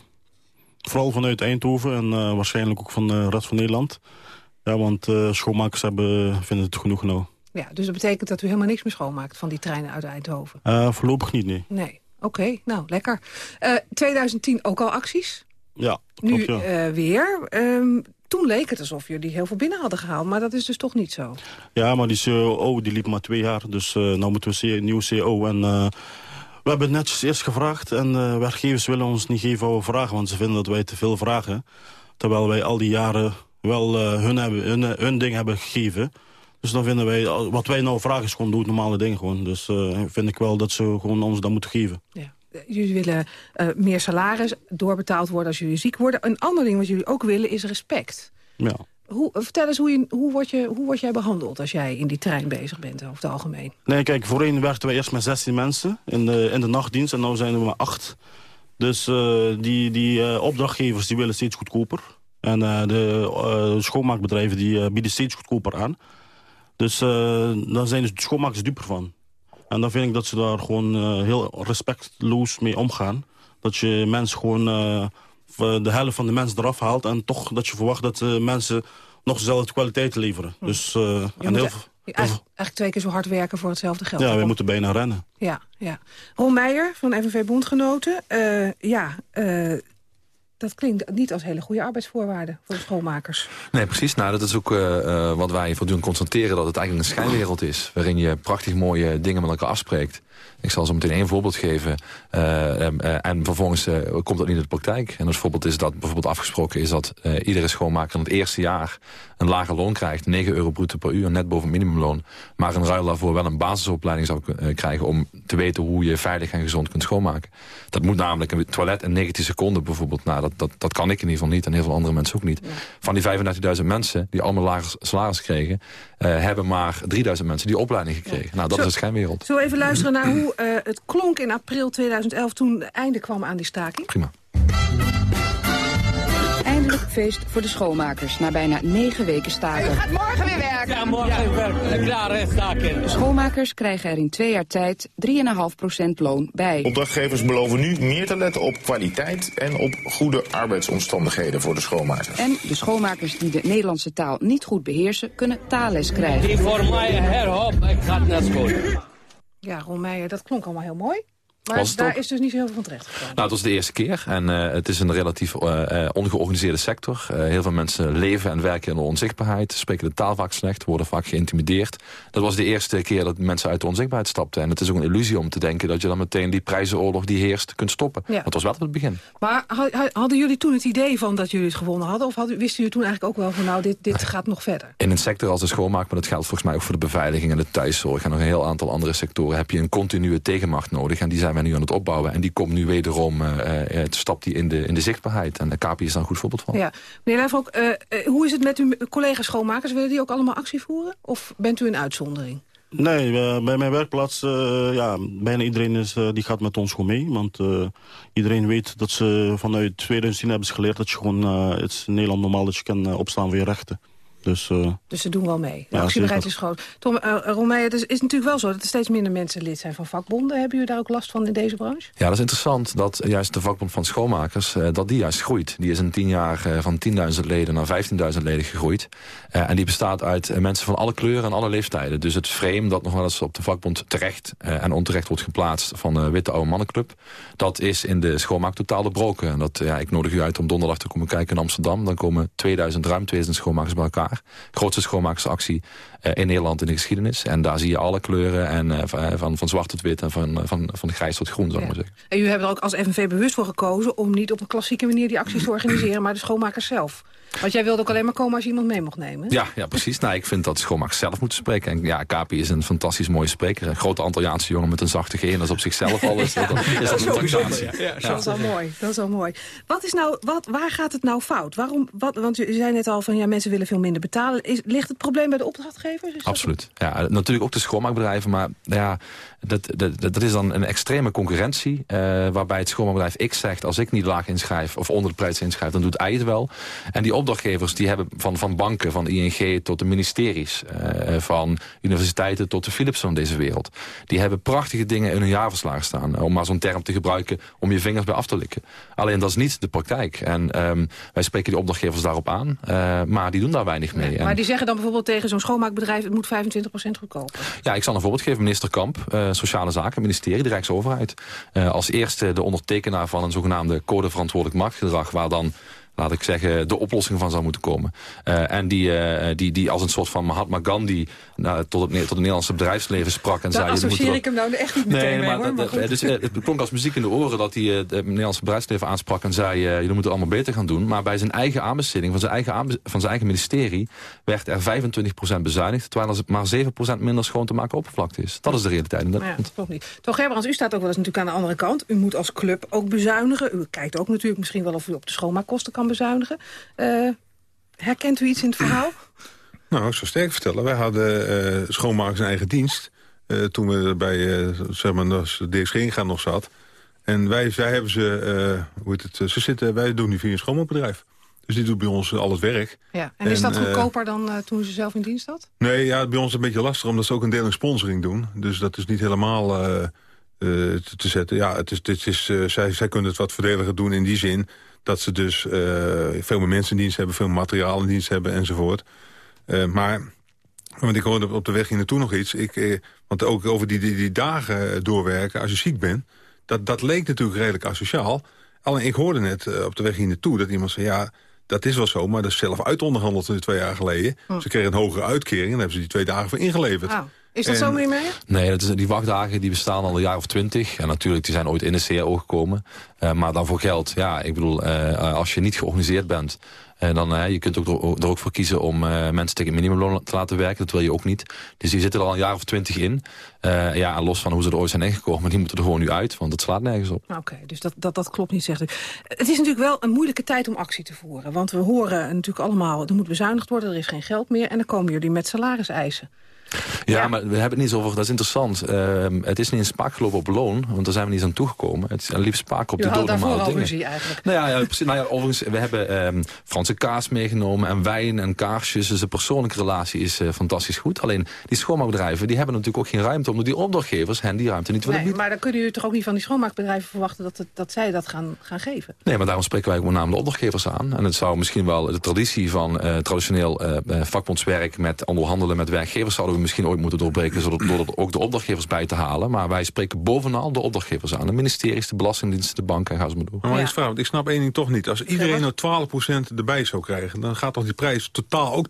Vooral vanuit Eindhoven en uh, waarschijnlijk ook van de rest van Nederland. Ja, want uh, schoonmakers hebben, vinden het genoeg nou. Ja, dus dat betekent dat u helemaal niks meer schoonmaakt van die treinen uit Eindhoven? Uh, voorlopig niet, nee. Nee, oké. Okay, nou, lekker. 2010 ook al acties? Ja, Nu ja. weer. Um, toen leek het alsof jullie heel veel binnen hadden gehaald, maar dat is dus toch niet zo? Ja, maar die CO die liep maar twee jaar, dus nu moeten we een nieuw CO en... We hebben het netjes eerst gevraagd en uh, werkgevers willen ons niet geven wat we vragen... want ze vinden dat wij te veel vragen. Terwijl wij al die jaren wel uh, hun, hebben, hun, hun ding hebben gegeven. Dus dan vinden wij, wat wij nou vragen is gewoon doen normale dingen gewoon. Dus uh, vind ik wel dat ze gewoon ons dat moeten geven. Ja. Jullie willen meer salaris, doorbetaald worden als jullie ziek worden. Een ander ding wat jullie ook willen is respect. Ja. Hoe, vertel eens, hoe, je, hoe, word je, hoe word jij behandeld als jij in die trein bezig bent over het algemeen? Nee, kijk, voorheen werkten we eerst met 16 mensen in de, in de nachtdienst en nu zijn we maar 8. Dus uh, die, die uh, opdrachtgevers die willen steeds goedkoper. En uh, de schoonmaakbedrijven die bieden steeds goedkoper aan. Dus dan zijn de schoonmakers duper van. En dan vind ik dat ze daar gewoon heel respectloos mee omgaan. Dat je mensen gewoon de helft van de mensen eraf haalt... en toch dat je verwacht dat uh, mensen nog dezelfde kwaliteit leveren. Hm. Dus, uh, en heel, eigenlijk, eigenlijk twee keer zo hard werken voor hetzelfde geld. Ja, we moeten bijna rennen. Ja, ja. Ron Meijer van FNV Bondgenoten. Uh, ja, dat klinkt niet als hele goede arbeidsvoorwaarden voor de schoonmakers. Nee, precies. Nou, dat is ook uh, wat wij voortdurend constateren... dat het eigenlijk een schijnwereld is... waarin je prachtig mooie dingen met elkaar afspreekt. Ik zal zo meteen één voorbeeld geven. Uh, en vervolgens komt dat niet in de praktijk. En als voorbeeld is dat bijvoorbeeld afgesproken is... dat iedere schoonmaker in het eerste jaar een lager loon krijgt. 9 euro bruto per uur, net boven het minimumloon. Maar in ruil daarvoor wel een basisopleiding zou krijgen... om te weten hoe je veilig en gezond kunt schoonmaken. Dat moet namelijk een toilet in 90 seconden bijvoorbeeld. Nou, dat, dat, dat kan ik in ieder geval niet en heel veel andere mensen ook niet. Van die 35.000 mensen die allemaal lager salaris kregen... Uh, hebben maar 3.000 mensen die opleiding gekregen. Ja. Nou, dat Zo, is een schijnwereld. Zullen we even luisteren naar hoe uh, het klonk in april 2011... toen het einde kwam aan die staking? Prima. Eindelijk feest voor de schoonmakers na bijna negen weken staken. U gaat morgen weer werken. Ja, morgen weer werken. Klaar, staken. De schoonmakers krijgen er in twee jaar tijd 3,5% loon bij. Opdrachtgevers beloven nu meer te letten op kwaliteit en op goede arbeidsomstandigheden voor de schoonmakers. En de schoonmakers die de Nederlandse taal niet goed beheersen, kunnen taalles krijgen. Die voor mij herhop, ik ga het net goed. Ja, Ron Meijer, dat klonk allemaal heel mooi. Maar daar ook? is dus niet zo heel veel van terecht gekomen. Nou, het was de eerste keer en uh, het is een relatief uh, uh, ongeorganiseerde sector. heel veel mensen leven en werken in de onzichtbaarheid, spreken de taal vaak slecht, worden vaak geïntimideerd. Dat was de eerste keer dat mensen uit de onzichtbaarheid stapten. En het is ook een illusie om te denken dat je dan meteen die prijzenoorlog die heerst kunt stoppen. Ja. Dat was wel op het begin. Maar hadden jullie toen het idee van dat jullie het gewonnen hadden? Of hadden, wisten jullie toen eigenlijk ook wel van nou, dit, dit gaat nog verder? In een sector als de schoonmaak, maar dat geldt volgens mij ook voor de beveiliging en de thuiszorg en nog een heel aantal andere sectoren, heb je een continue tegenmacht nodig. En die zijn wij nu aan het opbouwen. En die komt nu wederom, uh, uh, stapt die in de, in de zichtbaarheid. En de KPI is daar een goed voorbeeld van. Ja. Meneer Lijfrok, uh, hoe is het met uw collega's schoonmakers? Willen die ook allemaal actie voeren? Of bent u een uitzondering? Nee, bij mijn werkplaats, ja, bijna iedereen is, die gaat met ons gewoon mee. Want iedereen weet dat ze vanuit 2010 hebben ze geleerd... dat je gewoon, het is in Nederland normaal dat je kan opstaan voor je rechten. Dus, uh, dus ze doen wel mee. De ja, actiebereid is groot. Tom, uh, Romeijer, het is, is natuurlijk wel zo dat er steeds minder mensen lid zijn van vakbonden. Hebben jullie daar ook last van in deze branche? Ja, dat is interessant dat juist de vakbond van schoonmakers, uh, dat die juist groeit. Die is in tien jaar van 10.000 leden naar 15.000 leden gegroeid. en die bestaat uit mensen van alle kleuren en alle leeftijden. Dus het frame dat nog wel eens op de vakbond terecht en onterecht wordt geplaatst van de Witte Oude Mannenclub, dat is in de schoonmaak totaal doorbroken. En dat, ja, ik nodig u uit om donderdag te komen kijken in Amsterdam. Dan komen 2000, ruim 2000 schoonmakers bij elkaar. Jaar. Grootste schoonmakersactie uh, in Nederland in de geschiedenis. En daar zie je alle kleuren en, uh, van, van zwart tot wit en van, van, van grijs tot groen, zou ik maar zeggen. En u hebt er ook als FNV bewust voor gekozen om niet op een klassieke manier die acties te organiseren, maar de schoonmakers zelf. Want jij wilde ook alleen maar komen als je iemand mee mocht nemen. Ja, ja precies. nou, ik vind dat de schoonmakers zelf moeten spreken. En ja, Kapi is een fantastisch mooie spreker. Een grote Antilliaanse jongen met een zachte G. En dat is op zichzelf al is, dat, is dat, een. Ja, dat is al mooi. Dat is al mooi. Wat is nou, wat, waar gaat het nou fout? Waarom, wat, want u zei net al van ja, mensen willen veel minder betalen. Is, ligt het probleem bij de opdrachtgevers? Absoluut. Ja, natuurlijk ook de schoonmaakbedrijven. Maar ja, dat, dat, dat is dan een extreme concurrentie. Uh, waarbij het schoonmaakbedrijf X zegt... als ik niet laag inschrijf of onder de prijs inschrijf... dan doet Y het wel. En die opdrachtgevers die hebben van, van banken, van ING tot de ministeries... Uh, van universiteiten tot de Philips van deze wereld... die hebben prachtige dingen in hun jaarverslag staan. Om maar zo'n term te gebruiken om je vingers bij af te likken. Alleen dat is niet de praktijk. En um, wij spreken die opdrachtgevers daarop aan. Uh, maar die doen daar weinig mee. Maar die zeggen dan bijvoorbeeld tegen zo'n schoonmaakbedrijf... het moet 25% goedkoper. Ja, ik zal een voorbeeld geven. Minister Kamp, uh, Sociale Zaken, ministerie, de Rijksoverheid. Als eerste de ondertekenaar van een zogenaamde code verantwoordelijk marktgedrag... waar dan laat ik zeggen, de oplossing van zou moeten komen. Uh, en die, uh, die, die als een soort van Mahatma Gandhi uh, tot, het, tot het Nederlandse bedrijfsleven sprak. En Daar zei, associeer ik hem nou echt niet meteen nee, mee, maar, hoor. Maar dat, dus, het klonk als muziek in de oren dat hij het Nederlandse bedrijfsleven aansprak... en zei, jullie moeten het allemaal beter gaan doen. Maar bij zijn eigen aanbesteding van zijn eigen, van zijn eigen ministerie... werd er 25% bezuinigd, terwijl er maar 7% minder schoon te maken oppervlakte is. Dat is de realiteit. In dat ja, toch niet. Toch Gerbrands, u staat ook wel eens natuurlijk aan de andere kant. U moet als club ook bezuinigen. U kijkt ook natuurlijk misschien wel of u op de schoonmaakkosten kan bezuinigen. Uh, herkent u iets in het verhaal? Nou, ik zal sterk vertellen. Wij hadden uh, schoonmakers in eigen dienst. Uh, toen we bij, uh, zeg maar, gaan nog zat. En wij, zij hebben ze, hoe heet het, ze zitten, wij doen nu via een schoonmaakbedrijf. Dus die doet bij ons al het werk. Ja. En is dat goedkoper dan toen ze zelf in dienst had? Nee, ja, bij ons is het een beetje lastig, omdat ze ook een deel in sponsoring doen. Dus dat is niet helemaal te, te, zetten. Ja, het is, dit is, zij, zij kunnen het wat verdediger doen in die zin dat ze dus veel meer mensen in dienst hebben... veel materiaal in dienst hebben enzovoort. Uh, maar, want ik hoorde op de weg hier naartoe nog iets. Ik, uh, want ook over die, die, die dagen doorwerken als je ziek bent... Dat, dat leek natuurlijk redelijk asociaal. Alleen ik hoorde net op de weg hier naartoe dat iemand zei... ja, dat is wel zo, maar dat is zelf uitonderhandeld twee jaar geleden. Hm. Ze kregen een hogere uitkering en daar hebben ze die twee dagen voor ingeleverd. Oh. Is dat en, zo, meneer Meijer? Nee, dat is, die wachtdagen die bestaan al een jaar of twintig. En natuurlijk, die zijn ooit in de CAO gekomen. Uh, maar daarvoor geldt, ja, ik bedoel, uh, als je niet georganiseerd bent... Uh, dan uh, je kunt ook er, ook voor kiezen om uh, mensen tegen minimumloon te laten werken. Dat wil je ook niet. Dus die zitten er al een jaar of twintig in. ja, en los van hoe ze er ooit zijn ingekomen. Die moeten er gewoon nu uit, want het slaat nergens op. Oké, dus dat, dat, dat klopt niet, zegt u. Het is natuurlijk wel een moeilijke tijd om actie te voeren. Want we horen natuurlijk allemaal, er moet bezuinigd worden, er is geen geld meer. En dan komen jullie met salariseisen. Ja, ja, maar we hebben het niet zo over, dat is interessant. Uh, het is niet een spaak gelopen op loon, want daar zijn we niet aan toegekomen. Het is een lief spaak op de doodnormale dingen. ruzie eigenlijk. Nou ja, ja, precies, nou ja overigens, we hebben um, Franse kaas meegenomen en wijn en kaarsjes. Dus de persoonlijke relatie is uh, fantastisch goed. Alleen die schoonmaakbedrijven, die hebben natuurlijk ook geen ruimte... omdat die opdrachtgevers hen die ruimte niet willen nee, bieden. Maar dan kunnen jullie toch ook niet van die schoonmaakbedrijven verwachten... dat, het, dat zij dat gaan, gaan geven? Nee, maar daarom spreken wij ook met name de opdrachtgevers aan. En het zou misschien wel de traditie van uh, traditioneel uh, vakbondswerk... met onderhandelen met werkgevers zouden we misschien ooit moeten doorbreken... zodat door ook de opdrachtgevers bij te halen. Maar wij spreken bovenal de opdrachtgevers aan. De ministeries, de belastingdiensten, de banken en gaan ze maar door. Maar ja. vraag, ik snap één ding toch niet. Als iedereen nou 12% erbij zou krijgen... dan gaat toch die prijs totaal ook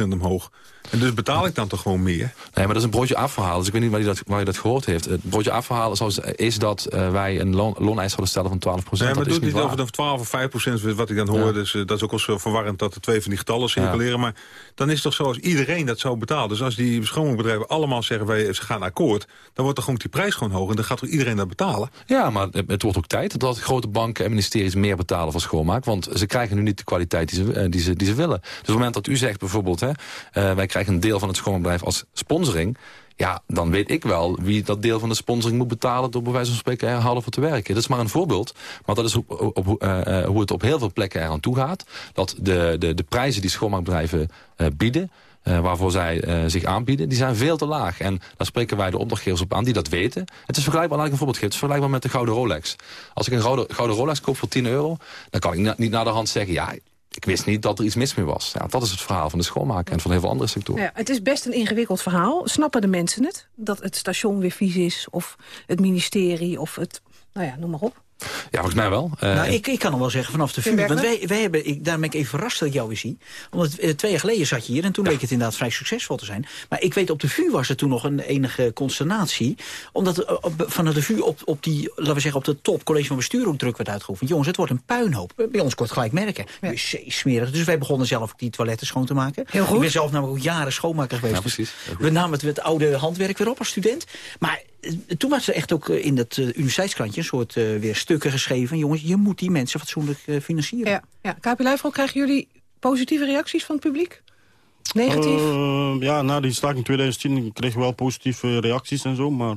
12% omhoog. En dus betaal ik dan toch gewoon meer? Nee, maar dat is een broodje afverhaal. Dus ik weet niet waar je dat, waar je dat gehoord heeft. Het broodje afverhaal is, is dat uh, wij een loon, looneis zouden stellen van 12% Nee, maar doet niet waar. over de 12 of 5 procent wat ik dan hoor. Ja. Dus uh, dat is ook al zo verwarrend dat er twee van die getallen circuleren. Ja. Maar dan is het toch zo als iedereen dat zou betalen. Dus als die schoonmaakbedrijven allemaal zeggen... wij ze gaan akkoord, dan wordt toch gewoon die prijs gewoon hoog. En dan gaat toch iedereen dat betalen? Ja, maar het wordt ook tijd dat grote banken en ministeries meer betalen voor schoonmaak. Want ze krijgen nu niet de kwaliteit die ze, die ze, die ze willen. Dus op het moment dat u zegt bijvoorbeeld... Hè, uh, wij krijgen een deel van het schoonmaakbedrijf als sponsoring... Ja, dan weet ik wel wie dat deel van de sponsoring moet betalen... door bij wijze van spreken harder voor te werken. Dat is maar een voorbeeld. Maar dat is op, op, op, uh, hoe het op heel veel plekken eraan toe gaat. Dat de, de, de prijzen die schoonmaakbedrijven uh, bieden... Waarvoor zij zich aanbieden, die zijn veel te laag. En daar spreken wij de opdrachtgevers op aan die dat weten. Het is vergelijkbaar, laat ik een voorbeeld geven, het is vergelijkbaar met de gouden Rolex. Als ik een gouden, gouden Rolex koop voor 10 euro, dan kan ik niet naar de hand zeggen... ja, ik wist niet dat er iets mis mee was. Ja, dat is het verhaal van de schoonmaker en van heel veel andere sectoren. Ja, het is best een ingewikkeld verhaal. Snappen de mensen het? Dat het station weer vies is, of het ministerie, of het... Nou ja, noem maar op. Ja, volgens mij wel. Uh, nou, ik, ik kan nog wel zeggen vanaf de vuur. Want wij, wij hebben, ik, daar ben ik even verrast dat ik jou weer zie. Omdat uh, twee jaar geleden zat je hier en toen ja. leek het inderdaad vrij succesvol te zijn. Maar ik weet, op de vuur was er toen nog een enige consternatie. Omdat uh, op, vanuit de vuur op, op die, laten we zeggen, op de top college van bestuur ook druk werd uitgeoefend. Jongens, het wordt een puinhoop. Bij ons kort gelijk merken. Ja. smerig. Dus wij begonnen zelf die toiletten schoon te maken. Heel goed. Ik ben zelf namelijk ook jaren schoonmaker geweest. Ja, precies. we namen het, het oude handwerk weer op als student. Maar toen was er echt ook in dat uh, universiteitskrantje een soort uh, weer stukken geschreven. Jongens, je moet die mensen fatsoenlijk uh, financieren. Ja, ja. KP Luifel, krijgen jullie positieve reacties van het publiek? Negatief? ja, na die staking in 2010 kregen we wel positieve reacties en zo. Maar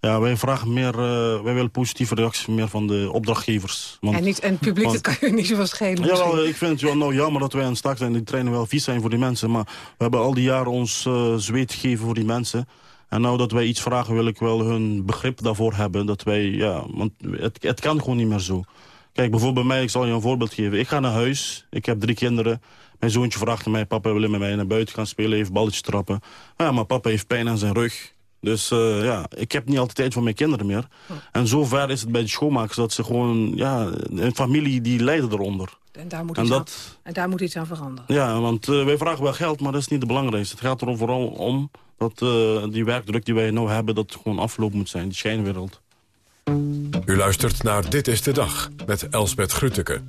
ja, wij vragen meer, wij willen positieve reacties meer van de opdrachtgevers. Want, en, niet, en het publiek, want, dat kan je niet zoveel schelen. Ja, wel, ik vind het wel nou jammer dat wij aan het stak zijn. Die treinen wel vies zijn voor die mensen. Maar we hebben al die jaren ons zweet gegeven voor die mensen. En nou dat wij iets vragen, wil ik wel hun begrip daarvoor hebben. Dat wij, ja, want het, het kan gewoon niet meer zo. Kijk, bijvoorbeeld bij mij, ik zal je een voorbeeld geven. Ik ga naar huis, ik heb drie kinderen. Mijn zoontje vraagt mij, papa wil met mij naar buiten gaan spelen, even balletje trappen. Ja, maar papa heeft pijn aan zijn rug. Dus uh, ja, ik heb niet altijd tijd voor mijn kinderen meer. Oh. En zover is het bij de schoonmakers dat ze gewoon, ja, een familie die lijden eronder. En daar moet, iets, dat, aan, en daar moet iets aan veranderen. Ja, want uh, wij vragen wel geld, maar dat is niet het belangrijkste. Het gaat er vooral om dat uh, die werkdruk die wij nu hebben... dat gewoon afgelopen moet zijn, die schijnwereld. U luistert naar Dit is de Dag met Elsbeth Grutteke.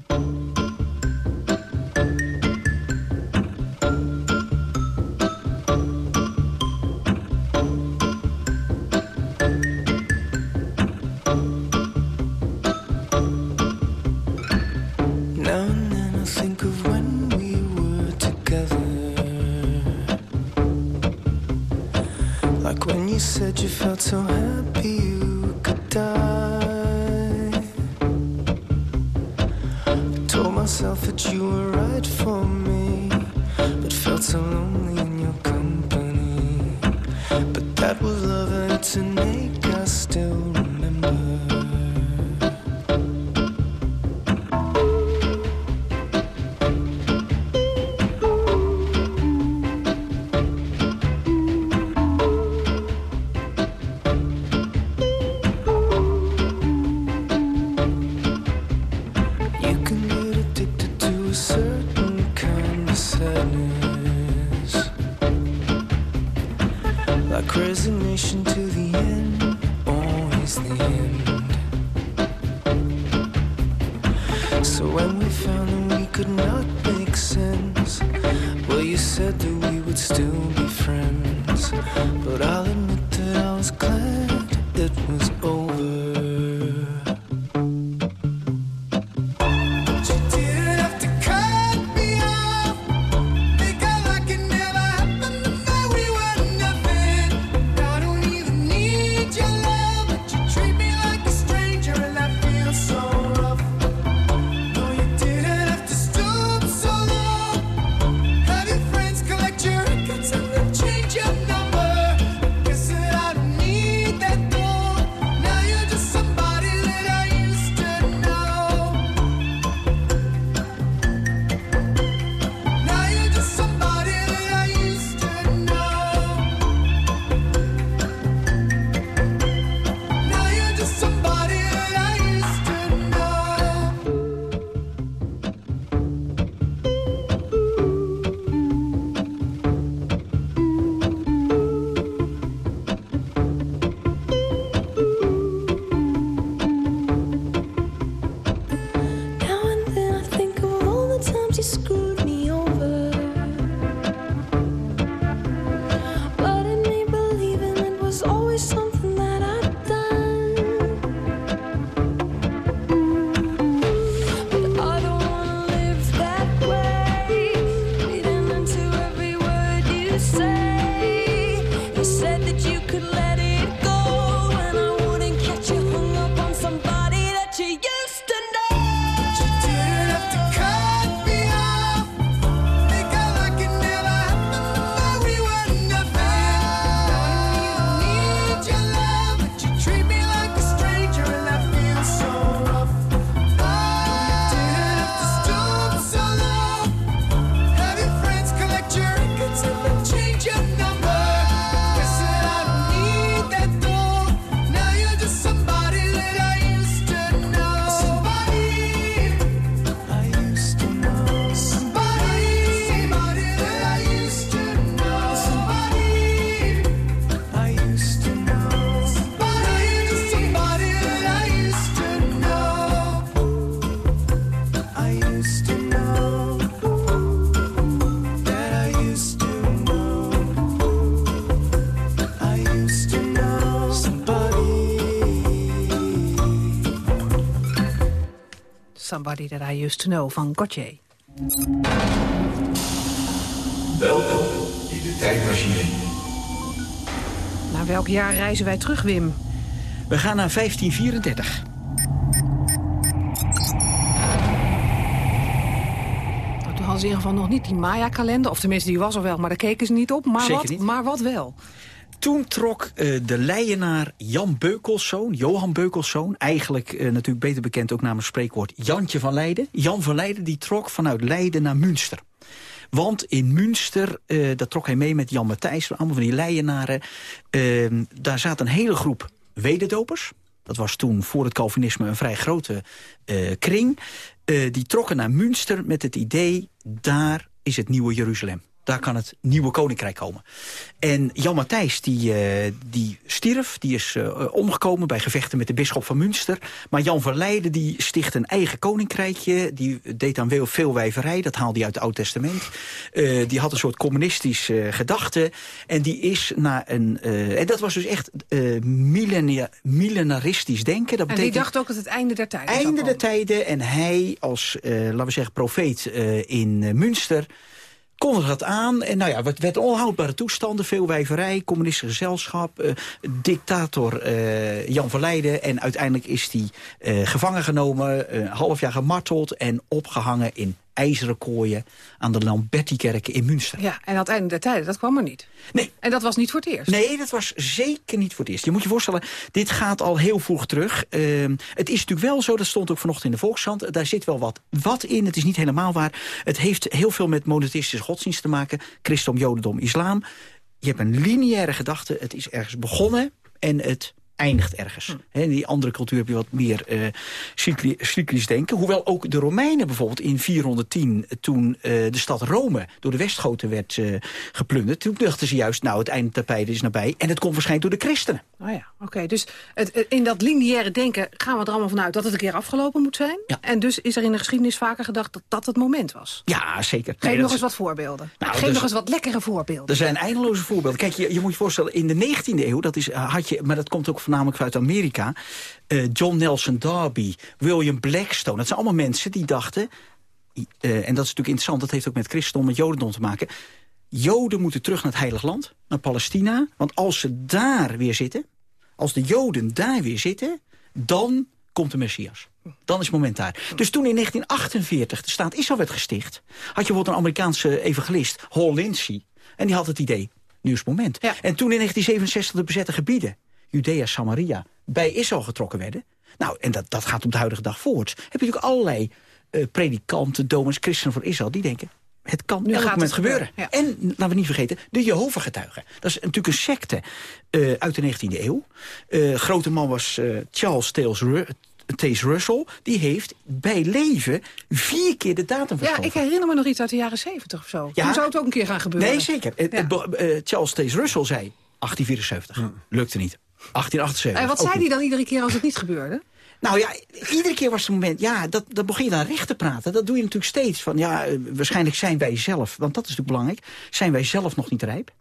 To Know van Gauthier. Welkom in de tijdmachine. Naar welk jaar reizen wij terug, Wim? We gaan naar 1534. Nou, Toen hadden ze in ieder geval nog niet die Maya-kalender. Of tenminste, die was er wel, maar daar keken ze niet op. Maar, Zeker wat, niet. maar wat wel? Toen trok eh, de Leijenaar Jan Beukelszoon, Johan Beukelszoon... eigenlijk eh, natuurlijk beter bekend ook namens spreekwoord Jantje van Leiden. Jan van Leiden die trok vanuit Leiden naar Münster. Want in Münster, eh, daar trok hij mee met Jan Matthijs... allemaal van die Leijenaren. eh, daar zat een hele groep wederdopers. Dat was toen voor het Calvinisme een vrij grote kring. Die trokken naar Münster met het idee... daar is het nieuwe Jeruzalem. Daar kan het nieuwe koninkrijk komen. En Jan Matthijs die, eh, die stierf, die is eh, omgekomen bij gevechten met de bisschop van Münster. Maar Jan van Leiden die sticht een eigen koninkrijkje. Die deed aan veel, veel wijverij, dat haalde hij uit het Oud Testament. Eh, die had een soort communistisch eh, gedachte. En die is naar een... en dat was dus echt millenaristisch denken. Dat En die betekent dacht ook dat het einde der tijden einde der tijden. En hij als, laten we zeggen, profeet in Münster kondigde dat aan. En nou ja, het werd onhoudbare toestanden. Veel wijverij, communistische gezelschap, eh, dictator eh, Jan van Leiden. En uiteindelijk is hij eh, gevangen genomen, een half jaar gemarteld... en opgehangen in ijzeren kooien aan de Lambertikerk in Münster. Ja, en aan het einde der tijden, dat kwam er niet. Nee. En dat was niet voor het eerst. Nee, dat was zeker niet voor het eerst. Je moet je voorstellen, dit gaat al heel vroeg terug. Ehm, het is natuurlijk wel zo, dat stond ook vanochtend in de Volkskrant... daar zit wel wat, wat in, het is niet helemaal waar. Het heeft heel veel met monotheïstische godsdienst te maken. Christendom, jodendom, islam. Je hebt een lineaire gedachte. Het is ergens begonnen en het eindigt ergens. Hè, in die andere cultuur heb je wat meer eh cycli- cyclisch denken. Hoewel ook de Romeinen bijvoorbeeld in 410... toen eh, de stad Rome door de Westgoten werd eh, geplunderd... toen dachten ze juist, nou, het einde der tijden is nabij... en het komt waarschijnlijk door de christenen. Oh ja, oké. Dus het, in dat lineaire denken gaan we er allemaal vanuit dat het een keer afgelopen moet zijn. En dus is er in de geschiedenis vaker gedacht dat dat het moment was. Ja, zeker. Geef Nee, nog eens wat voorbeelden. Nou, Geef dus- nog eens wat lekkere voorbeelden. Er zijn eindeloze voorbeelden. Kijk, je, je moet je voorstellen, in de 19e eeuw, dat is, eh, had je, maar dat komt ook voornamelijk uit Amerika... eh, John Nelson Darby, William Blackstone. Dat zijn allemaal mensen die dachten... eh, en dat is natuurlijk interessant, dat heeft ook met christendom en jodendom te maken... Joden moeten terug naar het Heilig Land, naar Palestina. Want als ze daar weer zitten, als de Joden daar weer zitten... dan komt de Messias. Dan is het moment daar. Dus toen in 1948 de staat Israël werd gesticht... had je bijvoorbeeld een Amerikaanse evangelist, Hall Lindsey... en die had het idee, nu is het moment. En toen in 1967 de bezette gebieden... Judea, Samaria, bij Israël getrokken werden... nou, en dat, dat gaat op de huidige dag voort... heb je natuurlijk allerlei eh, predikanten, dominees, christenen voor Israël... die denken, het kan Nu elk gaat moment het gebeuren. En laten we niet vergeten, de Jehovah-getuigen. Dat is natuurlijk een secte eh, uit de 19e eeuw. Eh, grote man was Charles Tails Russell. Die heeft bij leven vier keer de datum Ja, verschoven. ik herinner me nog iets uit de jaren zeventig of zo. Ja. Toen zou het ook een keer gaan gebeuren. Nee, zeker. Charles Taze Russell zei 1874. Lukte niet. 1878. En wat zei hij dan iedere keer als het niet gebeurde? Nou ja, iedere keer was het moment, ja, dat, dat begin je dan recht te praten. Dat doe je natuurlijk steeds. Van ja, eh, waarschijnlijk zijn wij zelf, want dat is natuurlijk belangrijk, zijn wij zelf nog niet rijp.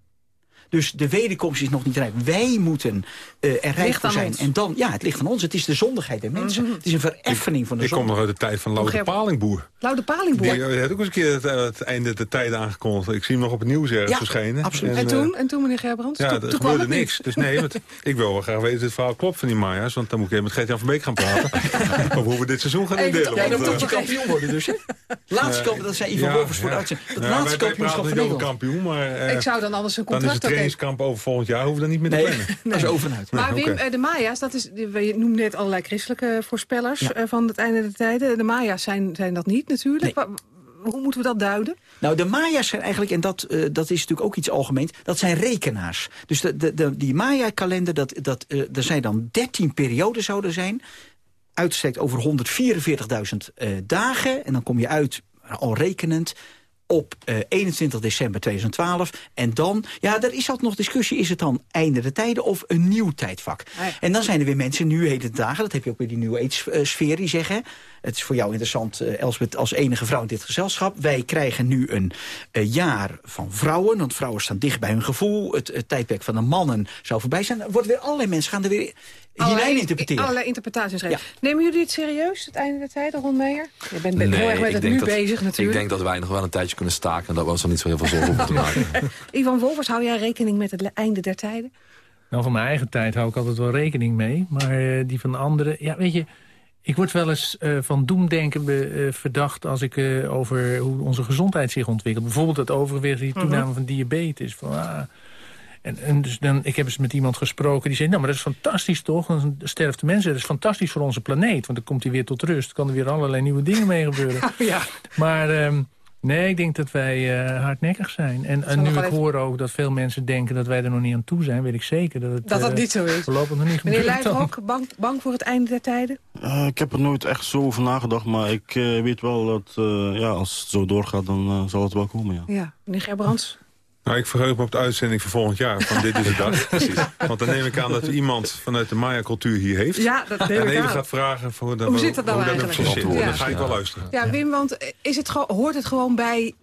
Dus de wederkomst is nog niet rijp. Wij moeten eh, er rijp ligt voor aan zijn. ons. En dan, ja, het ligt aan ons. Het is de zondigheid der mensen. Het is een vereffening van de Ik kom zonde. nog uit de tijd van Gerber. Palingboer. Loude Palingboer. Die heeft ook eens een keer het, eh, het einde der tijden aangekondigd. Ik zie hem nog op het nieuws ergens Ja, verschijnen. absoluut. En eh, toen, en toen meneer Gerbrands? Ja, toen, er toen kwam gebeurde niks. Dus nee, want ik wil wel graag weten of het verhaal klopt van die Maya's. Want dan moet ik even met Gert-Jan van Beek gaan praten. over hoe we dit seizoen gaan indelen. toch- Ja, dan moet je eh, kampioen worden dus, hè? Laatste eh, kampioen, dat zei Ivan ja, Wolfers voor de uitzending. Het laatste kampioenschap van niet over Nederland. kampioen, maar... eh, Ik zou dan anders een contract trainingskamp over volgend jaar. Hoeven we dat niet meer te Nee, plannen. dat is over en uit. Maar Nee, Wim, eh, de Maya's, dat is, je noemde net allerlei christelijke voorspellers eh, van het einde der tijden. De Maya's zijn, zijn dat niet natuurlijk. Hoe moeten we dat duiden? Nou, de Maya's zijn eigenlijk, en dat, eh, dat is natuurlijk ook iets algemeens... dat zijn rekenaars. Dus de, de, de, die Maya-kalender, dat, dat, er zijn dan 13 perioden zouden zijn... uitgestrekt over 144.000 eh, dagen. En dan kom je uit, al rekenend, op eh, 21 december 2012. En dan, ja, er is altijd nog discussie... is het dan einde der tijden of een nieuw tijdvak? Ja. En dan zijn er weer mensen, nu het dagen... dat heb je ook bij die New Age-sfeer, die zeggen... het is voor jou interessant, uh, Elsbeth, als enige vrouw in dit gezelschap. Wij krijgen nu een jaar van vrouwen, want vrouwen staan dicht bij hun gevoel. Het, het tijdperk van de mannen zou voorbij zijn. Er wordt weer allerlei mensen gaan er weer hinein interpreteren. Allerlei interpretaties. Nemen jullie het serieus, het einde der tijd, Ron Meijer? Je bent nee, heel erg met het nu bezig natuurlijk. Ik denk dat wij nog wel een tijdje kunnen staken... en dat we ons er niet zo heel veel zorgen om moeten maken. Ivan Wolvers, hou jij rekening met het einde der tijden? Nou, van mijn eigen tijd hou ik altijd wel rekening mee. Maar uh, die van anderen... Ja, weet je... Ik word wel eens uh, van doemdenken be, uh, verdacht als ik uh, over hoe onze gezondheid zich ontwikkelt. Bijvoorbeeld het overgewicht, die toename mm -hmm. van diabetes. Van, ah, en, en dus dan, ik heb eens met iemand gesproken die zei... nou, maar dat is fantastisch toch? Dan sterft de mensen. Dat is fantastisch voor onze planeet. Want dan komt hij weer tot rust. kan er weer allerlei nieuwe dingen mee gebeuren. ja. Maar um, nee, ik denk dat wij uh, hardnekkig zijn. En, en nu ik even... hoor ook dat veel mensen denken dat wij er nog niet aan toe zijn... weet ik zeker dat het dat, dat uh, niet zo is. voorlopig nog niet Meneer ook bang, bang voor het einde der tijden? Uh, ik heb er nooit echt zo over nagedacht. Maar ik weet wel dat ja, als het zo doorgaat, dan zal het wel komen. Ja, ja. meneer Gerbrands? Nou, ik verheug me op de uitzending van volgend jaar van Dit is de Dag. Precies. Want dan neem ik aan dat u iemand vanuit de Maya-cultuur hier heeft. Ja, dat neem en even aan. gaat vragen voor de, hoe zit dat nou hoe eigenlijk? Dat. Ja. Dan ga ik wel luisteren. Ja, Wim, want is het, hoort het gewoon bij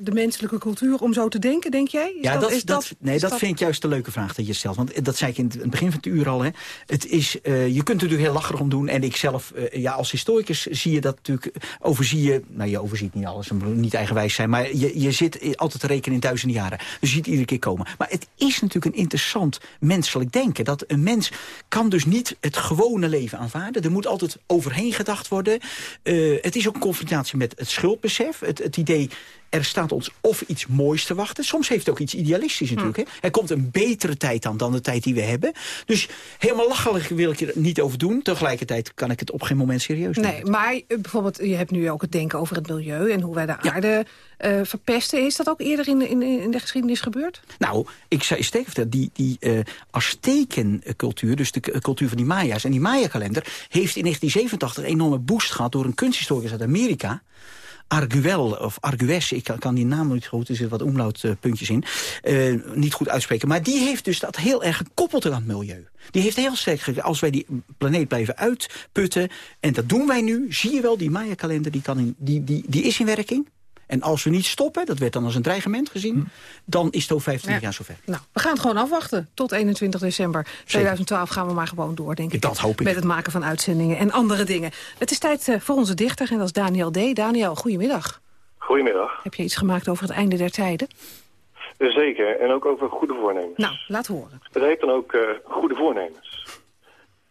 de menselijke cultuur om zo te denken, denk jij? Is ja, dat, is dat, nee, is dat, vind ik juist de leuke vraag dat je stelt. Want dat zei ik in het begin van het uur al. Hè. Het is, uh, je kunt er natuurlijk heel lacherig om doen. En ik zelf, uh, ja, als historicus zie je dat natuurlijk... overzie je, nou je overziet niet alles, niet eigenwijs zijn... maar je, je zit altijd te rekenen in duizenden jaren. Dus je ziet iedere keer komen. Maar het is natuurlijk een interessant menselijk denken. Dat een mens kan dus niet het gewone leven aanvaarden. Er moet altijd overheen gedacht worden. Uh, het is ook een confrontatie met het schuldbesef. Het, het idee er staat ons of iets moois te wachten. Soms heeft het ook iets idealistisch natuurlijk. Hè? Er komt een betere tijd aan dan de tijd die we hebben. Dus helemaal lachelijk wil ik er niet over doen. Tegelijkertijd kan ik het op geen moment serieus nemen. Nee, maar uh, bijvoorbeeld, je hebt nu ook het denken over het milieu... en hoe wij de aarde uh, verpesten. Is dat ook eerder in, in, in de geschiedenis gebeurd? Nou, ik zei steek vertellen, die, die uh, Aztekencultuur, dus de cultuur van die Maya's... en die Maya-kalender heeft in 1987 een enorme boost gehad... door een kunsthistoricus uit Amerika... Arguel, of Argues, ik kan, die naam niet goed, er zitten wat omlautpuntjes in, uh, niet goed uitspreken. Maar die heeft dus dat heel erg gekoppeld aan het milieu. Die heeft heel sterk als wij die planeet blijven uitputten, en dat doen wij nu, zie je wel, die Maya-kalender, die, kan in, die, die, die is in werking. En als we niet stoppen, dat werd dan als een dreigement gezien... Hm. dan is het over 25 ja. jaar zover. Nou, we gaan het gewoon afwachten. Tot 21 december 2012 gaan we maar gewoon door, denk ik. Dat hoop ik. Met het maken van uitzendingen en andere dingen. Het is tijd voor onze dichter, en dat is Daniel D. Daniel, goedemiddag. Goedemiddag. Heb je iets gemaakt over het einde der tijden? Zeker, en ook over goede voornemens. Nou, laat horen. Het heet dan ook uh, goede voornemens.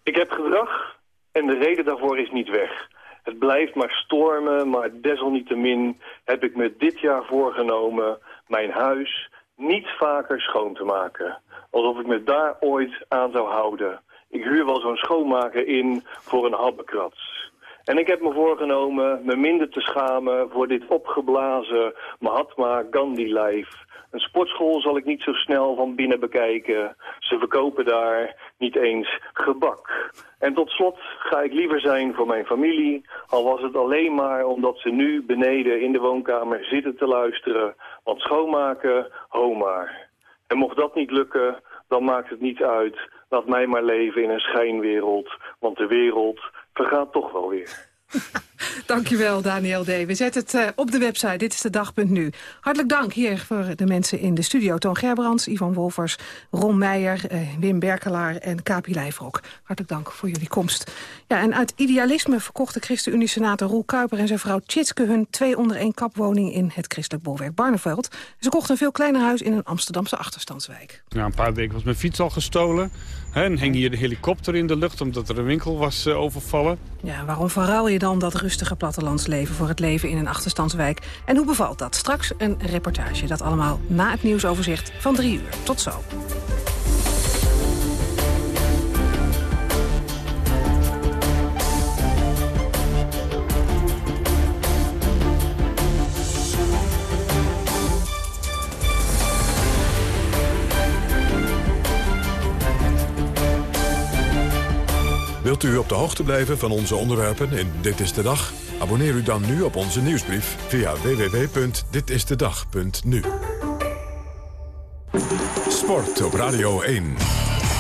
Ik heb gedrag en de reden daarvoor is niet weg... Het blijft maar stormen, maar desalniettemin heb ik me dit jaar voorgenomen mijn huis niet vaker schoon te maken. Alsof ik me daar ooit aan zou houden. Ik huur wel zo'n schoonmaker in voor een habbekrats. En ik heb me voorgenomen me minder te schamen voor dit opgeblazen Mahatma Gandhi-lijf. Een sportschool zal ik niet zo snel van binnen bekijken. Ze verkopen daar niet eens gebak. En tot slot ga ik liever zijn voor mijn familie, al was het alleen maar omdat ze nu beneden in de woonkamer zitten te luisteren. Want schoonmaken, ho maar. En mocht dat niet lukken, dan maakt het niet uit. Laat mij maar leven in een schijnwereld, want de wereld vergaat toch wel weer. Dankjewel, Daniel D. We zetten het uh, op de website, dit is de dag.nu. Hartelijk dank hier voor de mensen in de studio. Toon Gerbrands, Ivan Wolfers, Ron Meijer, uh, Wim Berkelaar en Kapi Lijfrok. Hartelijk dank voor jullie komst. Ja, en uit idealisme verkochte ChristenUnie-senator Roel Kuiper en zijn vrouw Tjitske hun twee onder één kapwoning in het christelijk bolwerk Barneveld. Ze kochten een veel kleiner huis in een Amsterdamse achterstandswijk. Ja, een paar weken was mijn fiets al gestolen. En hing hier de helikopter in de lucht omdat er een winkel was uh, overvallen. Ja, waarom verruil je dan dat rustige plattelandsleven voor het leven in een achterstandswijk? En hoe bevalt dat? Straks een reportage. Dat allemaal na het nieuwsoverzicht van drie uur. Tot zo. Wilt u op de hoogte blijven van onze onderwerpen in Dit is de Dag? Abonneer u dan nu op onze nieuwsbrief via www.ditistedag.nu. Sport op Radio 1.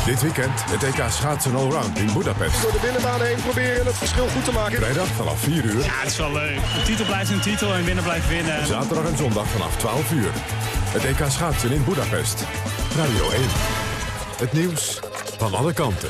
Dit weekend het EK schaatsen allround in Budapest. Door de binnenbaan heen proberen het verschil goed te maken. Vrijdag vanaf 4 uur. Ja, het is wel leuk. De titel blijft een titel en winnen blijft winnen. Zaterdag en zondag vanaf 12 uur. Het EK schaatsen in Budapest. Radio 1. Het nieuws van alle kanten.